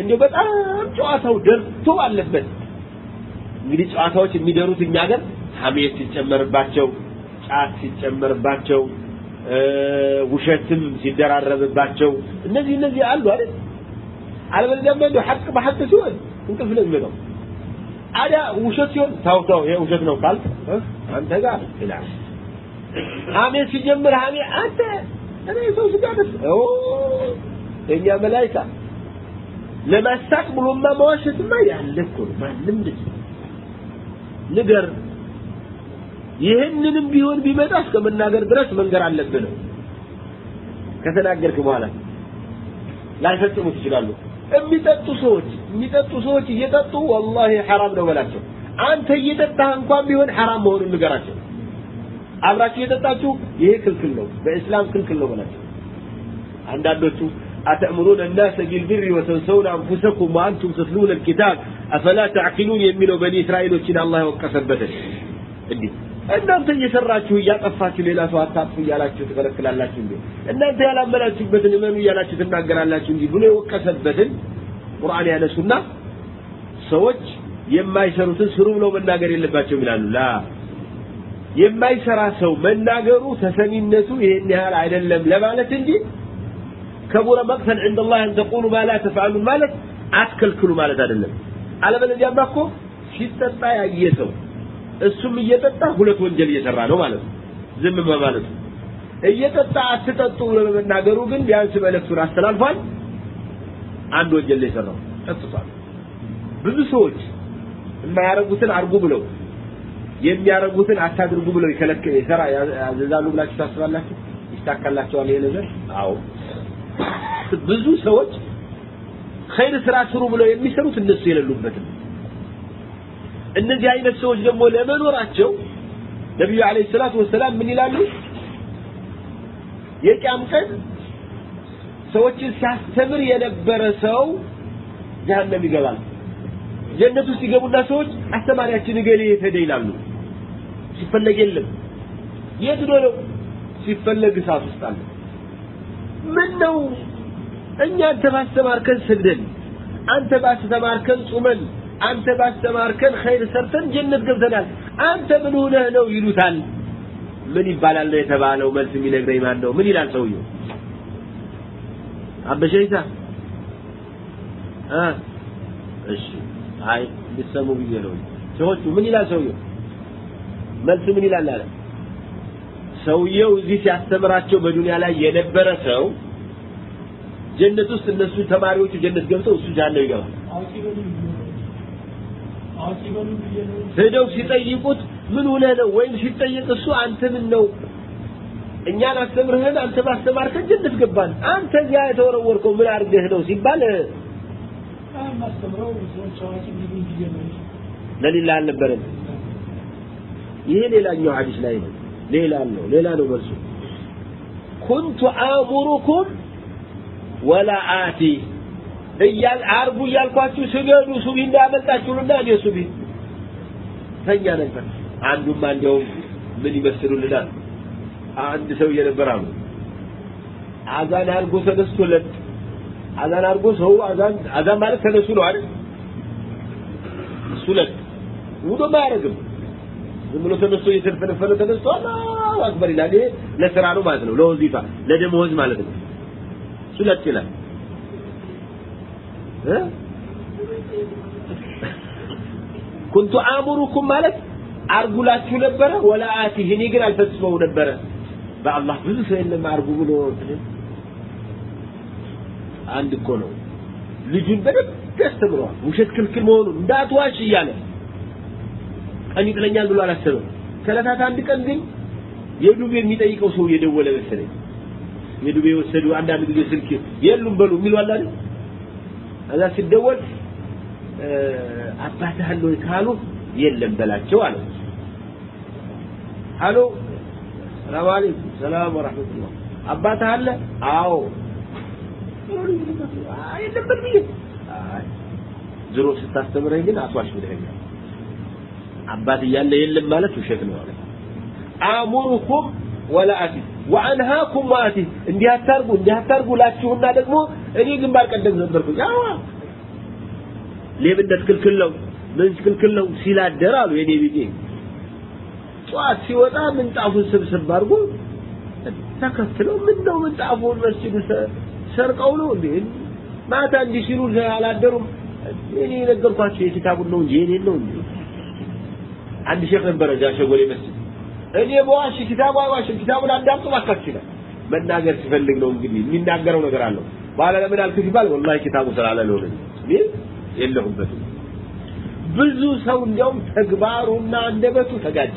እንዲሁ በጣም ጨዋታው ደርቶ አለበት እንግዲህ ጨዋታዎች የሚደሩት እኛ ሀገር ሀሜት ሲጨመርባቸው ጫት ሲጨመርባቸው ውሸትም ሲደራረብባቸው እነዚህ እነዚህ አሉ አይደል? አለበለዚያማ እንደው ሐቅ በሐቅ ሲሆን እንቅልፍ ነው የሚመጣው አዲያ ውሸት ሲሆን ታው ታው ይሄ ውሸት ነው ካልክ አንተ ጋር ይላል ሀሜት ሲጀምር ሀሜ አንተ እኔ ሰው ስጋ ደስ ኦ የኛ መላይካ ለማሳቅ ብሎማ መዋሸትማ ያለ እኮ ነው። ማንም ልጅ ንገር። ይህንንም ቢሆን ቢመጣ እስከ መናገር ድረስ መንገር አለብህ ነው ከተናገርክ በኋላ ላይፈጽሙት ይችላሉ የሚጠጡ ሰዎች የሚጠጡ ሰዎች እየጠጡ ወላሂ ሐራም ነው በላቸው። አንተ እየጠጣህ እንኳን ቢሆን ሐራም መሆኑን ንገራቸው። አብራችሁ እየጠጣችሁ ይሄ ክልክል ነው በእስላም ክልክል ነው በላቸው። አንዳንዶቹ أتأمرون الناس بالبر وتنسون أنفسكم وأنتم تتلون الكتاب أفلا تعقلون يمينوا بني إسرائيل وكنا الله وكسبته እንዲህ እናንተ እየሰራችሁ እያጠፋችሁ ሌላ ሰው አታጥፉ እያላችሁ ትከለክላላችሁ እንዴ እናንተ ያላመናችሁበትን እመኑ እያላችሁ ትናገራላችሁ እንጂ ብሎ የወቀሰበትን ቁርአን ያነሱና ሰዎች የማይሰሩትን ስሩ ብለው መናገር የለባቸውም ይላሉ ላ የማይሰራ ሰው መናገሩ ተሰሚነቱ ይሄን ያህል አይደለም ለማለት እንጂ ከቡረ መቅተን عند الله ان تقولوا ما لا تفعلون ማለት አትከልክሉ ማለት አይደለም አለበለዚያማ እኮ ሲጠጣ ያየ ሰው እሱም እየጠጣ ሁለት ወንጀል እየሰራ ነው ማለት ነው ዝም በማለቱ እየጠጣ አትጠጡ ብሎ በመናገሩ ግን ቢያንስ መልእክቱን አስተላልፏል አንድ ወንጀል የሰራው ጠጥቷል ብዙ ሰዎች የማያረጉትን አርጉ ብለው የሚያረጉትን አታድርጉ ብለው ይከለከ ይሰራ ያዘዛሉ ብላችሁ ታስባላችሁ ይሳካላቸዋል ይሄ ነገር አዎ ብዙ ሰዎች ኸይር ስራ ስሩ ብለው የሚሰሩት እነሱ የሌሉበትም እነዚህ አይነት ሰዎች ደግሞ ለመኖራቸው ነቢዩ አለይሂ ሰላቱ ወሰላም ምን ይላሉ? የቂያም ቀን ሰዎችን ሲያስተምር የነበረ ሰው ጀሃነም ይገባል። ጀነት ውስጥ ይገቡና ሰዎች አስተማሪያችን እገሌ የት ይላሉ። ሲፈለግ የለም። የት ነው? ሲፈለግ እሳት ውስጥ አለ ምን ነው? እኛ አንተ ባስተማርከን ሰግደን አንተ ባስተማርከን ጾመን አንተ ባስተማርከን ኸይር ሰርተን ጀነት ገብተናል። አንተ ምን ሆነህ ነው ይሉታል። ምን ይባላል ነው የተባለው መልስ የሚነግረኝ ማን ነው ምን ይላል ሰውየው? አበሸይታ አ? እሺ አይ ልሰሙ ብዬ ነው። ሰዎቹ ምን ይላል ሰውየው? መልስ ምን ይላል አለ ሰውየው እዚህ ሲያስተምራቸው በዱንያ ላይ የነበረ ሰው ጀነት ውስጥ እነሱ ተማሪዎቹ ጀነት ገብተው እሱ ጃነው ይገባል። ሄደው ሲጠይቁት ምን ሆነ ነው? ወይም ሲጠይቅ እሱ አንተ ምን ነው? እኛን አስተምርህን አንተ ባስተማርከን ጀነት ገባን። አንተ እዚያ የተወረወርከው ምን አድርገህ ነው ሲባል ለሌላ አልነበረም። ይሄ ሌላኛው ሐዲስ ላይ ነው ሌላ ነው ሌላ ነው መልሱ። ኩንቱ አሙሩኩም ወላ አቲ እያል አርጉ እያልኳችሁ ስገዱ ሱቢ እንዳያመልጣችሁና እኔ ሱቢ ተኛ ነበር። አንዱማ እንዲያውም ምን ይመስሉልናል? አንድ ሰው እየነበር አሉ። አዛን አርጎ ተነስቶለት አዛን አርጎ ሰው አዛን አዛን ማለት ተነሱ ነው አይደል? እሱ ለት ውዶም አያደርግም ዝም ብሎ ተነስቶ እየተፈነፈነ ተነስቶ አላሁ አክበር ይላል። ይሄ ለስራ ነው ማለት ነው ለወዚፋ ለደመወዝ ማለት ነው። እሱ ለት ይላል። ኩንቱ አሙሩኩም ማለት አርጉላችሁ ነበረ ወላ አቲህ እኔ ግን አልፈጽመው ነበረ። በአላህ ብዙ ሰው የለም አርጉ ብሎ አንድ እኮ ነው። ልጁን በደንብ ያስተምረዋል ውሸት ክልክል መሆኑን እንዳትዋሽ እያለ ቀን ይጥለኛል ብሎ አላሰበም። ከዕለታት አንድ ቀን ግን የዱቤ የሚጠይቀው ሰው እየደወለ መሰለኝ። የዱቤ የወሰዱ አንዳንድ ጊዜ ስልክ የሉም በሉ የሚሉ አለ እዛ ሲደወል አባትህ አለ ወይ ካሉ የለም በላቸው አለ። አሎ ሰላም አለይኩም። ሰላም ወራህመቱላህ። አባትህ አለ? አዎ። የለም ብዬ። ድሮ ስታስተምረኝ ግን አቷሽ ብለኸኛል አባት እያለ የለም ማለት ውሸት ነው አለ። አሙሩኩም ወላ አቲ ወአንሃኩም ወአቲ እንዲህ አታርጉ እንዲህ አታርጉ ላችሁና ደግሞ እኔ ግንባር ቀደም ነበርኩኝ። አዎ ሌብነት ክልክል ነው ምን ክልክል ነው ሲላደር አሉ የኔ ቢጤ። ጠዋት ሲወጣ ምንጣፉን ስብስብ አድርጎ ተከትለው ምን ነው ምንጣፉን መስጂድ ሰርቀው ነው እንዴ? ማታ እንዲህ ሲሉ አላደሩም። እኔ ነገርኳቸው የኪታቡን ነው እንጂ የኔን ነው እንጂ አንድ ሼክ ነበረ እዛ ሸጎሌ መስጂድ። እኔ በዋሽ ኪታቡ አይዋሽም ኪታቡን አዳምጡ ባካችሁ ይላል መናገር ሲፈልግ ነው እንግዲህ የሚናገረው ነገር አለው። በኋላ ለምን አልክ ሲባል ወላሂ ኪታቡ ስላለ ነው እኔ የለሁበትም። ብዙ ሰው እንዲያውም ተግባሩና አንደበቱ ተጋጨ።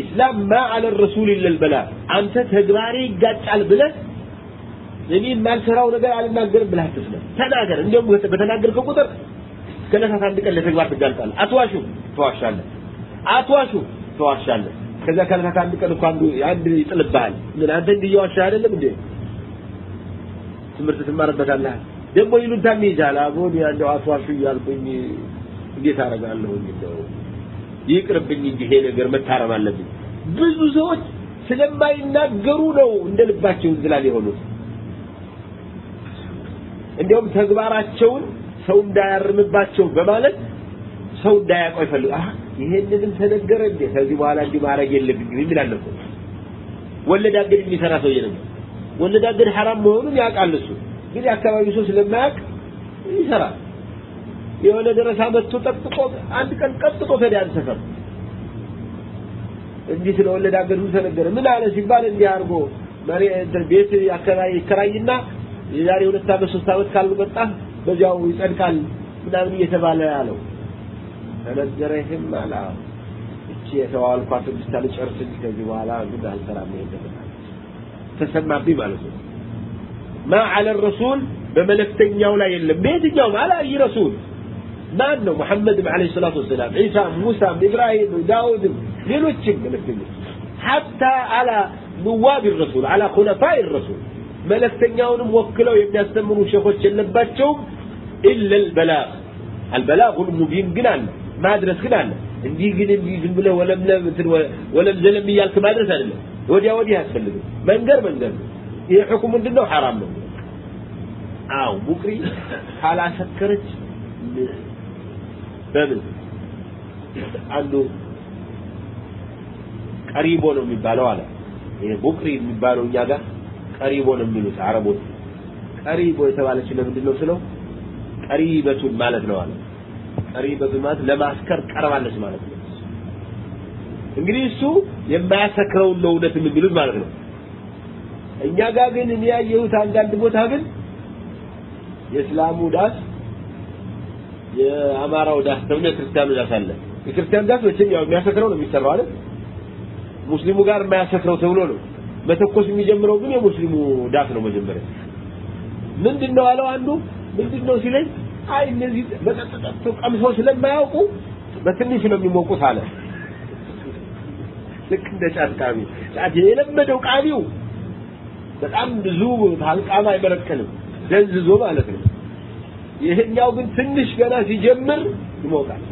ኢስላም ማ አለ ረሱል ኢለል በላ አንተ ተግባሬ ይጋጫል ብለህ እኔ የማልሰራው ነገር አልናገርም ብለህ አትስለም። ተናገር። እንዲያውም በተናገርከው ቁጥር ከዕለታት አንድ ቀን ለተግባር ትጋልጣለህ አትዋሹ ትዋሻለህ አትዋሹ። ትዋሻለህ ከዛ ከዕለታት አንድ ቀን እኮ አንዱ አንድ ይጥልብሃል። ምን አንተ እንዲህ አይደለም እንዴ? ትምህርት ትማርበታለህ። ደግሞ ይሉንታም ይይዛል አቦን ያለው አትዋሹ እያልኩኝ እንዴት አደርጋለሁ እንደው ይቅርብኝ እንጂ ይሄ ነገር መታረም አለብኝ። ብዙ ሰዎች ስለማይናገሩ ነው እንደ ልባቸው እንዝላል የሆኑት። እንዲያውም ተግባራቸውን ሰው እንዳያርምባቸው በማለት ሰው እንዳያውቀው ይፈልግ አህ ይሄንንም ተነገረ እንዴ? ከዚህ በኋላ እንዲህ ማድረግ የለብኝም የሚል እኮ። ወለድ አገድ የሚሰራ ሰውዬ ነበር ወለድ አገድ ሐራም መሆኑን ያውቃል እሱ። ግን የአካባቢው ሰው ስለማያውቅ ይሰራል። የሆነ ደረሳ መጥቶ ጠጥቆ አንድ ቀን ቀጥቆ ከዲያን ሰፈር እንዲህ ስለወለድ አገዱ ተነገረ። ምን አለ ሲባል እንዲህ አድርጎ ቤት አከራይ ይከራይና የዛሬ ሁለት ዓመት ሶስት ዓመት ካልመጣ በዚያው ይጸድቃል ምናምን እየተባለ ያለው ተነገረ ይህም አላ። እቺ የተዋልኳት ስድስት አልጨርስ እንጂ ከዚህ በኋላ ግን አልሰራም ይሄን ተሰማብኝ ማለት ነው። ማ አለ ረሱል? በመለክተኛው ላይ የለም። በየትኛውም አላ አይ ረሱል። ማን ነው ሙሐመድም አለይሂ ሰላቱ ወሰላም ዒሳም ሙሳም ኢብራሂም ዳውድም ሌሎችም መለክተኞች ሐታ አላ ንዋብ ረሱል አላ ኩለፋኢ ረሱል። መለክተኛውንም ወክለው የሚያስተምሩ ሸኾች የለባቸውም። ኢለ ልበላግ አልበላጉ ልሙቢን ግን አለ ማድረስ ግን አለ። እንዲህ ግን እንዲህ ዝም ብለህ ወለምለም እንትን ወለም ዘለም እያልክ ማድረስ አይደለም። ወዲያ ወዲህ አያስፈልግም መንገር መንገር ነው። ይሄ ሕኩም ምንድን ነው ሐራም ነው። አው ሙቅሪ ካላሰከረች በምን? አንዱ ቀሪቦ ነው የሚባለው አለ። ይሄ ቡክሪ የሚባለው እኛ ጋር ቀሪቦ ነው የሚሉት አረቦች። ቀሪቦ የተባለች ለምንድን ነው ስለው ቀሪበቱን ማለት ነው አለ ቀሪበቱን ማለት ለማስከር ቀርባለች ማለት ነው። እንግዲህ እሱ የማያሰክረውን ነው እውነት የሚሉት ማለት ነው። እኛ ጋር ግን እኔ አንዳንድ ቦታ ግን የእስላሙ ዳስ የአማራው ዳስ ተብሎ የክርስቲያኑ ዳስ አለ። የክርስቲያን ዳስ መቼም ያው የሚያሰክረው ነው የሚሰራው አይደል? ሙስሊሙ ጋር የማያሰክረው ተብሎ ነው። መተኮስ የሚጀምረው ግን የሙስሊሙ ዳስ ነው መጀመሪያ። ምንድነው አለው አንዱ? ምንድነው ሲለኝ አይ እነዚህ መጠጥ ጠጥተው ቀምሰው ስለማያውቁ በትንሽ ነው የሚሞቁት አለ። ልክ እንደ ጫት ቃሚ ጫት የለመደው ቃሚው በጣም ብዙ ታልቃም አይበረከልም ደንዝዞ ማለት ነው። ይሄኛው ግን ትንሽ ገና ሲጀምር ይሞቃል።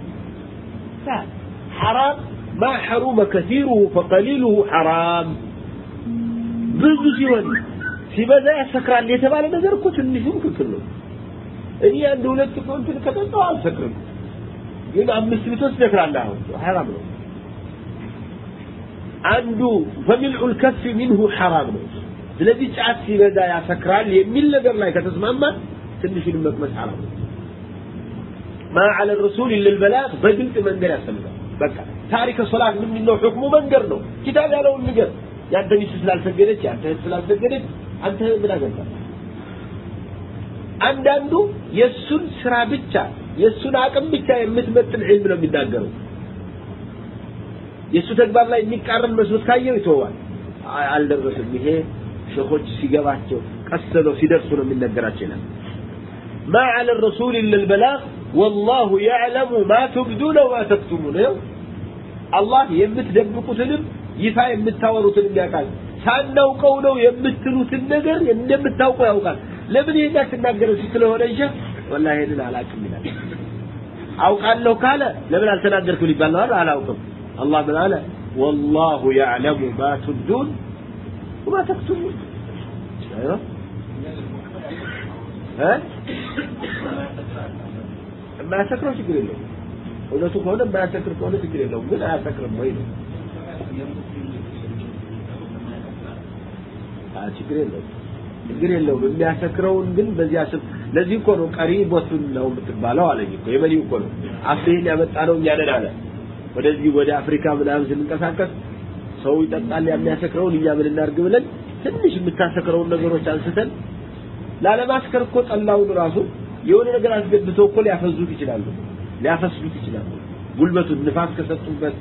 ሐራም ማ ሐሩመ ከሲሩሁ ፈቀሊሉሁ ሐራም ብዙ ሲሆን ሲበዛ ያሰክራል የተባለ ነገር እኮ ትንሹም ክልክል ነው። እኔ አንድ ሁለት እኮ እንትን ከጠጣሁ አልሰክርም። ግን አምስት ብትወስድ ትሰክራለህ አሁን ሐራም ነው። አንዱ ፈሚልዑ ልከፍ ሚንሁ ሐራም ነው። ስለዚህ ጫት ሲበዛ ያሰክራል የሚል ነገር ላይ ከተስማማን ትንሹንም መቅመስ ሐራም ነው። ማ ዐለ ረሱል ኢለልበላግ በግልጽ መንገድ ያስፈልጋል። በቃ ታሪክ ሶላት ምንድን ነው ህክሙ መንገር ነው። ኪታብ ያለውን ንገር። ያንተ ሚስት ስላልሰገደች ያንተ እህት ስላልሰገደች አንተ ምን አገባ አንዳንዱ የእሱን ስራ ብቻ የእሱን አቅም ብቻ የምትመጥን ዒልም ነው የሚናገረው የእሱ ተግባር ላይ የሚቃረን መስሎት ካየው ይተዋል አልደረስም ይሄ ሸኾች ሲገባቸው ቀስ ብለው ሲደርሱ ነው የሚነገራቸው ይላል ما على الرسول إلا البلاغ والله يعلم ما تبدون وما تكتمون አላህ የምትደብቁትንም ይፋ የምታወሩትንም ያውቃል ሳናውቀው ነው የምትሉትን ነገር እንደምታውቁ ያውቃል ለምን ይሄን ያትናገረው ስለሆነ እንጂ ወላሂ ይሄንን አላውቅም ይላል አውቃለሁ ካለ ለምን አልተናገርኩ ሊባል ነው አላውቅም አላህ ምን አለ والله يعلم ما تبدون وما تكتمون ايوه ها የማያሰክረው ችግር የለውም እውነቱ ከሆነ የማያሰክር ከሆነ ችግር የለውም ግን አያሰክርም ወይ ነው ችግር የለውም ችግር የለውም። የሚያሰክረውን ግን በዚያ ስም ለዚህ እኮ ነው ቀሪቦቱን ነው የምትባለው አለኝ እኮ የመኒው እኮ ነው። አፍሪን ያመጣ ነው እኛ ነን አለ። ወደዚህ ወደ አፍሪካ ምናምን ስንንቀሳቀስ ሰው ይጠጣል የሚያሰክረውን እኛ ምን እናድርግ ብለን ትንሽ የምታሰክረውን ነገሮች አንስተን ላለማስከር እኮ ጠላውን ራሱ የሆነ ነገር አስገብተው እኮ ሊያፈዙት ይችላሉ ሊያፈስዱት ይችላሉ። ጉልበቱን ንፋስ ከሰጡበት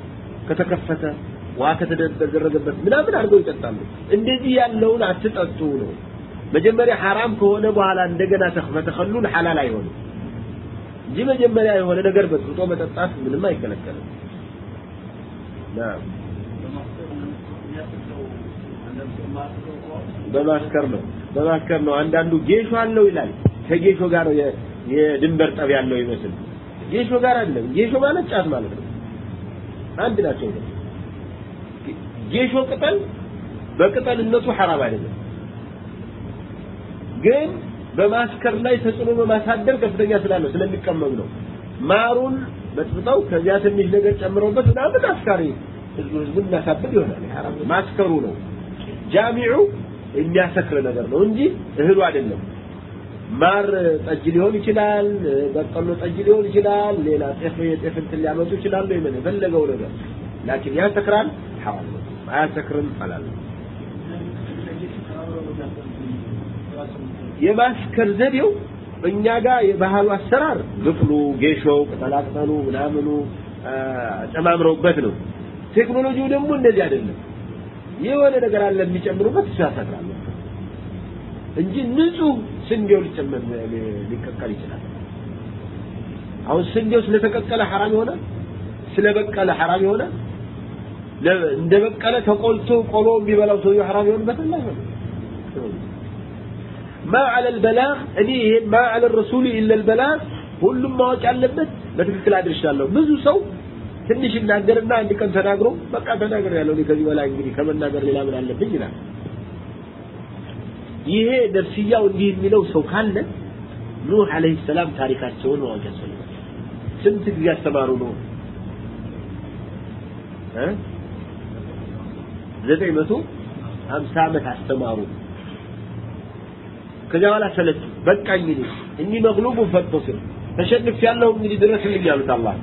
ከተከፈተ ውሃ ከተደረገበት ምናምን አድርገው ይጠጣሉ። እንደዚህ ያለውን አትጠጡ ነው መጀመሪያ ሐራም ከሆነ በኋላ እንደገና ተኸሉል ሐላል አይሆንም። እንጂ መጀመሪያ የሆነ ነገር በጥብጦ መጠጣት ምንም አይከለከልም። በማስከር ነው። በማስከር ነው። አንዳንዱ ጌሾ አለው ይላል። ከጌሾ ጋር የድንበር ጠብ ያለው ይመስል። ጌሾ ጋር አይደለም። ጌሾ ማለት ጫት ማለት ነው። አንድ ናቸው ጌሾ ቅጠል በቅጠልነቱ ሐራም አይደለም ግን በማስከር ላይ ተጽዕኖ በማሳደር ከፍተኛ ስላለው ስለሚቀመም ነው። ማሩን በጥብጠው ከዚያ ትንሽ ነገር ጨምረውበት ምናምን አስካሪ ህዝቡ ህዝቡን እናሳብድ ይሆናል። ማስከሩ ነው። ጃሚዑ የሚያሰክር ነገር ነው እንጂ እህሉ አይደለም። ማር ጠጅ ሊሆን ይችላል በቀሎ ጠጅ ሊሆን ይችላል ሌላ ጤፍ የጤፍ እንትን ሊያመጡ ይችላሉ የፈለገው ነገር። ላኪን ያሰክራል ሐራም ነው። አያሰክርም አላለ የማስከር ዘዴው እኛ ጋር የባህሉ አሰራር ግፍሉ ጌሾው ቅጠላቅጠሉ ምናምኑ ጨማምረውበት ነው። ቴክኖሎጂው ደግሞ እንደዚህ አይደለም። የሆነ ነገር አለ የሚጨምሩበት እሱ ያሰክራል እንጂ ንጹህ ስንዴው ሊጨመር ሊቀቀል ይችላል። አሁን ስንዴው ስለተቀቀለ ሐራም ይሆናል? ስለበቀለ ሐራም ይሆናል? እንደበቀለ ተቆልቶ ቆሎ የሚበላው ሰውየው ሐራም ይሆንበታል? አይሆንም ማ ዐለል በላግ እኔ ይሄን ማ ዐለል ረሱል ኢለል በላግ ሁሉም ማወቅ ያለበት በትክክል አድርሻለሁ። ብዙ ሰው ትንሽ ይናገርና አንድ ቀን ተናግሮ በቃ ተናገር ያለው ከዚህ በላይ እንግዲህ ከመናገር ሌላ ምን አለብኝ ይላል። ይሄ ነፍስያው እንዲህ የሚለው ሰው ካለ ኑህ አለይሂ ሰላም ታሪካቸውን ማወቅ ያስፈልጋል። ስንት ጊዜ አስተማሩ ነው? ዘጠኝ መቶ ሀምሳ ዓመት አስተማሩ። ከዚያ በኋላ ሰለቹ በቃኝ እኔ። እኒ መግሉቡ ፈንተስር ተሸንፍ ያለው እንግዲህ ድረስልኝ አሉት አላህ።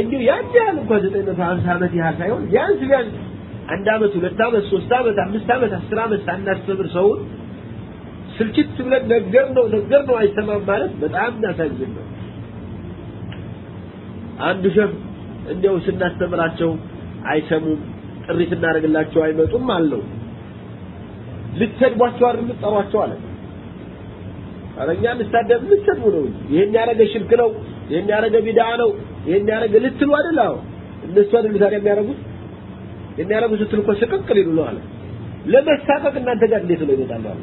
እንዲሁ ያህል እንኳን ዘጠኝ መቶ ሀምሳ ዓመት ያህል ሳይሆን ቢያንስ ቢያንስ አንድ ዓመት ሁለት ዓመት ሶስት ዓመት አምስት ዓመት አስር ዓመት ሳናስተምር ሰውን ስልችት ብለን ነገር ነው ነገር ነው አይሰማም ማለት በጣም የሚያሳዝን ነው። አንዱ ሸፍ እንዲያው ስናስተምራቸው አይሰሙም ጥሪ ስናደርግላቸው አይመጡም አለው ልትሰድቧቸው አይደል? ልትጠሯቸው አለ። አረኛ ልታደብ ልትሰድቡ ነው ይሄን ያረገ ሽርክ ነው ይሄን ያረገ ቢድዓ ነው ይሄን ያረገ ልትሉ አይደል? አዎ። እነሱ አይደል ታዲያ የሚያረጉት የሚያረጉት ስትል እኮ ስቅቅ ሊሉ ነው አለ። ለመሳቀቅ እናንተ ጋር እንዴት ነው ይመጣሉ አለ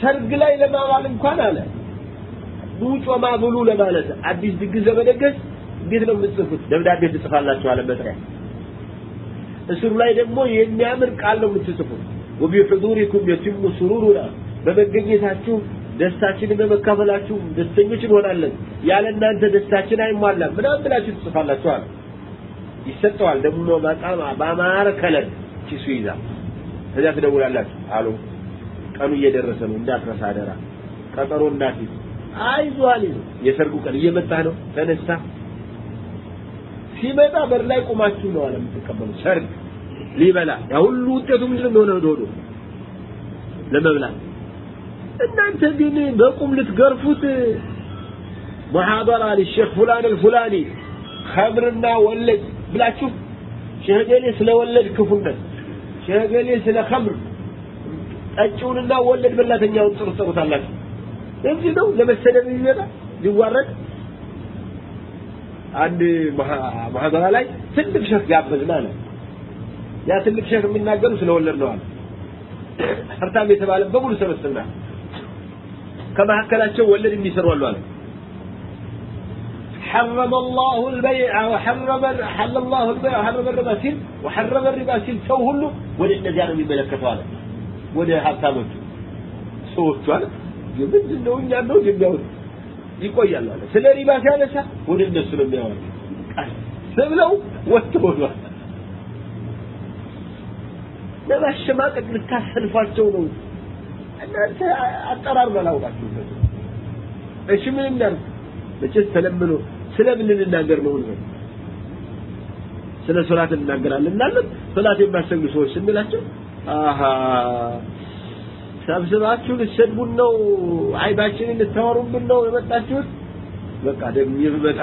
ሰርግ ላይ ለማዋል እንኳን አለ። ኑጮማ ብሉ ለማለት አዲስ ድግስ ለመደገስ እንዴት ነው የምትጽፉት? ደብዳቤ ትጽፋላችሁ አለ መጥሪያ እስሩ ላይ ደግሞ የሚያምር ቃል ነው የምትጽፉት ወቢሑዱሪኩም የቲሙ ሱሩሩና በመገኘታችሁ ደስታችንን በመካፈላችሁ ደስተኞች እንሆናለን። ያለ እናንተ ደስታችን አይሟላም ምናምን ብላችሁ ትጽፋላችሁ አለ ይሰጠዋል ደግሞ በጣም በአማረ ከለር ኪሱ ይዛ ከዚያ ትደውላላችሁ አሉ። ቀኑ እየደረሰ ነው እንዳትረሳ አደራ። ቀጠሮ እንዳትይዝ። አይዞህ አልይዝ የሰርጉ ቀን እየመጣ ነው። ተነሳ። ሲመጣ በር ላይ ቁማችሁ ነው አለ የምትቀበሉ ሰርግ ሊበላ ያ ሁሉ ውጤቱ ምንድን ነው ሆነ ሆዶ ለመብላት እናንተ ግን በቁም ልትገርፉት ሙሐደራ ለሼክ ፉላን الفلاني ኸምርና ወለድ ብላችሁ ሸገሌ ስለ ወለድ ክፉነት ሸገሌ ስለ ኸምር ጠጪውንና ወለድ በላተኛውን ጥርጥሩታላችሁ እዚህ ነው ለመሰደብ የሚመጣ ሊዋረድ አንድ ማህበራ ላይ ትልቅ ሸክ ጋበዝና አለ ያ ትልቅ ሸክ የሚናገሩ ስለወለድ ነው አለ ሀብታም የተባለ በሙሉ ሰበሰብና ከመካከላቸው ወለድ የሚሰሩ አሉ አለ حرم الله البيع وحرم حل الله البيع وحرم الربا ሲል وحرم الربا ሲል ሰው ሁሉ ወደ እነዚያ ነው የሚመለከተው አለ ወደ ሀብታሞቹ ሰዎቹ አለ ምንድን ነው እኛ ነው የሚያወሩት ይቆያል አለ ስለ ሪባ ሲያነሳ ወደ እነሱ ነው የሚያወራው ብለው ወጥተው ሆኗል ለማሸማቀቅ ልታሰልፏቸው ነው እናንተ አጠራር በላውቃችሁ እሺ ምን እናድርግ መቼስ ተለምኖ ስለምን ልንናገር ነው ነው ስለ ሶላት እንናገራለን እናለን ሶላት የማሰግዱ ሰዎች ስንላቸው አሃ ሰብስባችሁ ልትሰድቡን ነው አይባችንን ልታወሩብን ነው የመጣችሁት በቃ ደግሞ ይመጣ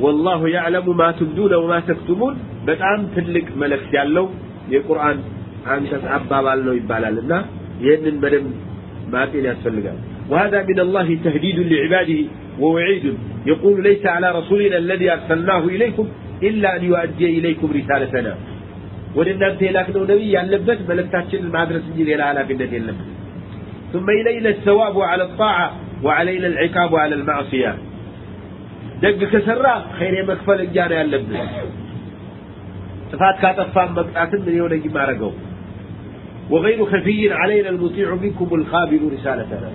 والله يعلم ما تبدون وما تكتمون በጣም ትልቅ መልእክት ያለው የቁርአን አንቀጽ አባባል ነው ይባላልና ይህንን በደንብ ማጤን ያስፈልጋል وهذا من الله تهديد لعباده ووعيد يقول ليس على رسولنا الذي أرسلناه إليكم إلا أن يؤدي إليكم رسالتنا ወደ እናንተ የላክነው ነቢይ ያለበት መልእክታችንን ማድረስ እንጂ ሌላ ኃላፊነት የለም ثم إلينا الثواب على الطاعة وعلينا العقاب على المعصية ደግ ከሰራ ኸይር የመክፈል እኛ ነው ያለብን ጥፋት ካጠፋን መቅጣትን ምን የሆነ ማረገው وغير خفي علينا المطيع منكم الخابر رسالتنا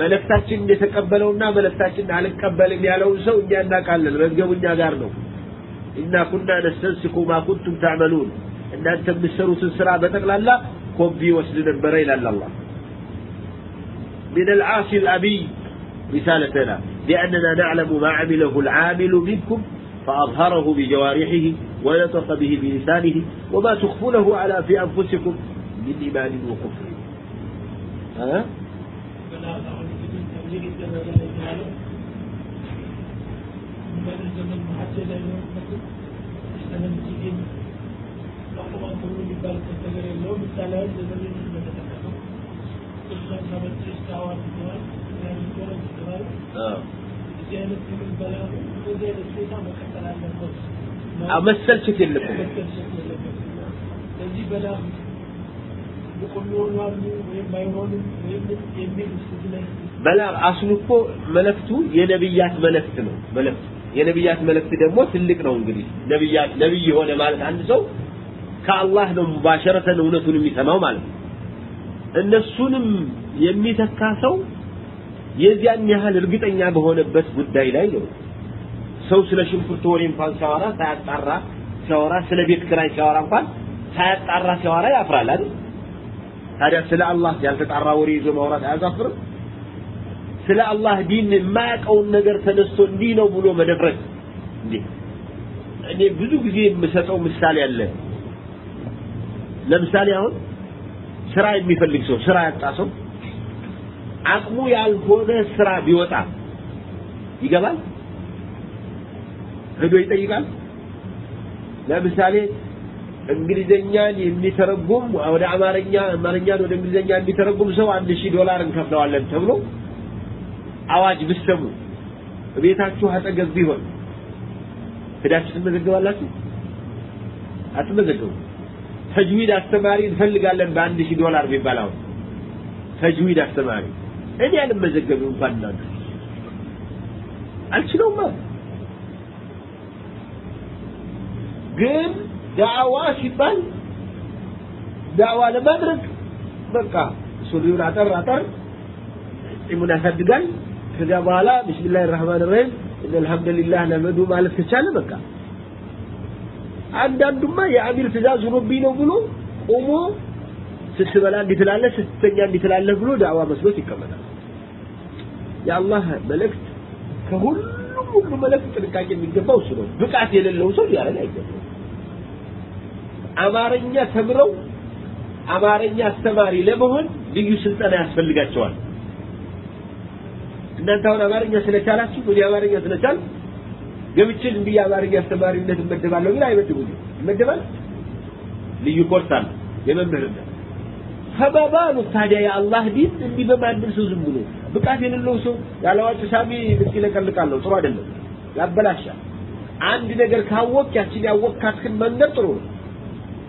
መለክታችን እንደተቀበለውና መለክታችን አልቀበልም ያለውን ሰው እኛ እናውቃለን መዝገቡ እኛ ጋር ነው ኢና ኩና ነስተንስኩ ማ ኩንቱም ታዕመሉን እናንተ የምትሰሩትን ስራ በጠቅላላ ኮፒ ወስድ ነበረ ይላል አላህ من العاصي الأبي رسالتنا لأننا نعلم ما عمله العامل منكم فأظهره بجوارحه ونطق به بلسانه وما تخفونه على في أنفسكم من إيمان وكفر ها؟ መሰልቸት የለብንም። ለዚህ በላ አስሉ እኮ መለክቱ የነብያት መለክት ነው። መለክቱ የነብያት መለክት ደግሞ ትልቅ ነው። እንግዲህ ነብያት ነብይ የሆነ ማለት አንድ ሰው ከአላህ ነው ሙባሸረተን እውነቱን የሚሰማው ማለት ነው። እነሱንም የሚተካ ሰው የዚያን ያህል እርግጠኛ በሆነበት ጉዳይ ላይ ነው። ሰው ስለ ሽንኩርት ወሬ እንኳን ሲያወራ ሳያጣራ ሲያወራ ስለ ቤት ክራይ ሲያወራ እንኳን ሳያጣራ ሲያወራ ያፍራል አይደል? ታዲያ ስለ አላህ ያልተጣራ ወሬ ይዞ ማውራት አያዛፍርም ስለ አላህ ዲን የማያውቀውን ነገር ተነስቶ እንዲህ ነው ብሎ መደፍረት እንዴ? እኔ ብዙ ጊዜ የምሰጠው ምሳሌ አለ። ለምሳሌ አሁን ስራ የሚፈልግ ሰው ስራ ያጣ ሰው አቅሙ ያልሆነ ስራ ቢወጣ ይገባል? ሄዶ ይጠይቃል? ለምሳሌ እንግሊዘኛን የሚተረጉም ወደ አማርኛ አማርኛን ወደ እንግሊዘኛ የሚተረጉም ሰው አንድ ሺህ ዶላር እንከፍለዋለን ተብሎ አዋጅ ብሰሙ ቤታችሁ አጠገብ ቢሆን ሄዳችሁ ትመዘገባላችሁ አትመዘገቡ ተጅዊድ አስተማሪ እንፈልጋለን በአንድ ሺህ ዶላር ቢባል አሁን ተጅዊድ አስተማሪ እኔ አልመዘገብም እንኳን እናንተ አልችለውማ ግን ዳዕዋ ሲባል ዳዕዋ ለማድረግ በቃ ሱሪውን አጠር አጠር ጢሙን ያሳድጋል። ከዚያ በኋላ ብስሚላህ ራህማን ራሂም አልሐምዱሊላህ ነመዱ ማለት ከቻለ በቃ አንዳንዱማ የአሚር ትእዛዝ ሆኖብኝ ነው ብሎ ቆሞ ስትበላ እንዲህ ትላለህ ስትተኛ እንዲህ ብሎ ዳዕዋ መስሎት ይቀመጣል የአላህ መልእክት ከሁሉም ሁሉ መልእክት ጥንቃቄ የሚገባው እሱ ነው። ብቃት የሌለው ሰው ሊያደርግ አይገባም። አማርኛ ተምረው አማርኛ አስተማሪ ለመሆን ልዩ ስልጠና ያስፈልጋቸዋል። እናንተ አሁን አማርኛ ስለቻላችሁ እኔ አማርኛ ስለቻል ገብቼ እንዲህ የአማርኛ አስተማሪነት እመደባለሁ ግን አይመድቡኝ ይመደባል? ልዩ ኮርስ አለ። የመምህርነት ፈባባሉ ታዲያ የአላህ ዲን እንዲህ በማንም ሰው ዝም ብሎ ብቃት የሌለው ሰው ያለዋጭ ሳሚ ልክ ይለቀልቃለሁ ጥሩ አይደለም። ያበላሻል። አንድ ነገር ካወቅ ያችን ያወቅካትክን መንገድ ጥሩ ነው።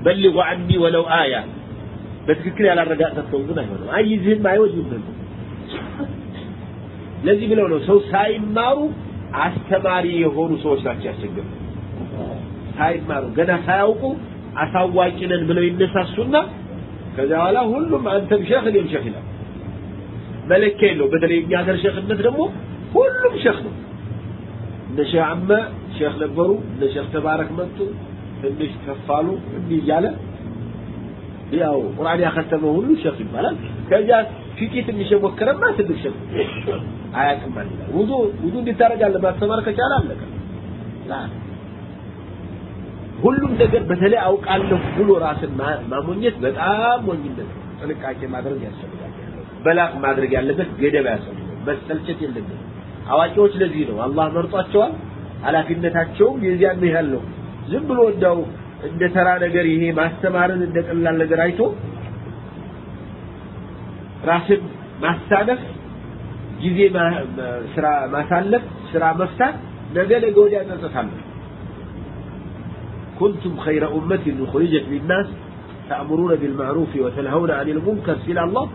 በልጉ አኒ ወለው አያ በትክክል ያላረጋገጥከው ግን አይሆንም። አይዝህም አይወዝህም ለዚህ ብለው ነው ሰው ሳይማሩ አስተማሪ የሆኑ ሰዎች ናቸው ያስቸገሩ ሳይማሩ ገና ሳያውቁ አሳዋቂ ነን ብለው ይነሳሱና ከዚያ በኋላ ሁሉም አንተም ሸህ እኔም ሸህ ይላል። መለኪያ የለው በተለይ እኛ ሀገር ሸህነት ደግሞ ሁሉም ሸህ ነው። እነ ሼህ አመ ሼህ ነበሩ እነ ሼህ ተባረክ መጡ ትንሽ ከፋሉ እንዲህ እያለ ያው ቁርአን ያከተመ ሁሉ ሼህ ይባላል። ከዚያ ፊቂ ትንሽ ትልቅ ሼህ አያውቅም ማለት ነው። ውዱ ውዱ እንዲታረጋለህ ማስተማር ከቻለ አለቀ ሁሉም ነገር በተለይ አውቃለሁ ብሎ ራስን ማሞኘት በጣም ሞኝነት ነው። ጥንቃቄ ማድረግ ያስፈልጋል። በላቅ ማድረግ ያለበት ገደብ ያስፈልጋል። መሰልቸት የለበት አዋቂዎች ለዚህ ነው። አላህ መርጧቸዋል ኃላፊነታቸውም የዚያን ያህል ነው። ዝም ብሎ እንዳው እንደ ተራ ነገር ይሄ ማስተማርን እንደ ቀላል ነገር አይቶ ራስን ማሳነፍ ጊዜ ስራ ማሳለፍ ስራ መፍታት ነገ ነገ ወዲያ ጸጸታለሁ كنتم خير أمة أخرجت للناس تأمرون بالمعروف وتنهون عن المنكر سلا الله.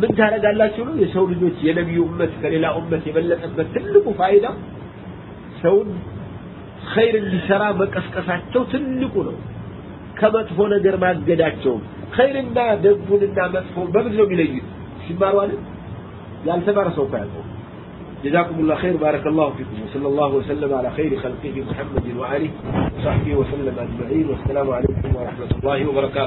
من تهلا قال لا شنو؟ يسول جوت يا نبي أمتك إلى أمتي بل لأما تلقوا فائدة سول خير اللي سرى مكسكساته تلقوا كما تفونا درمان قداتهم خير النا دبون النا مدفون بمزلوا بليجي سمار والد قال سمار سوف يعلمون جزاكم الله خير بارك الله فيكم وصلى الله وسلم على خير خلقه محمد وآله وصحبه وسلم أجمعين والسلام عليكم ورحمة الله وبركاته.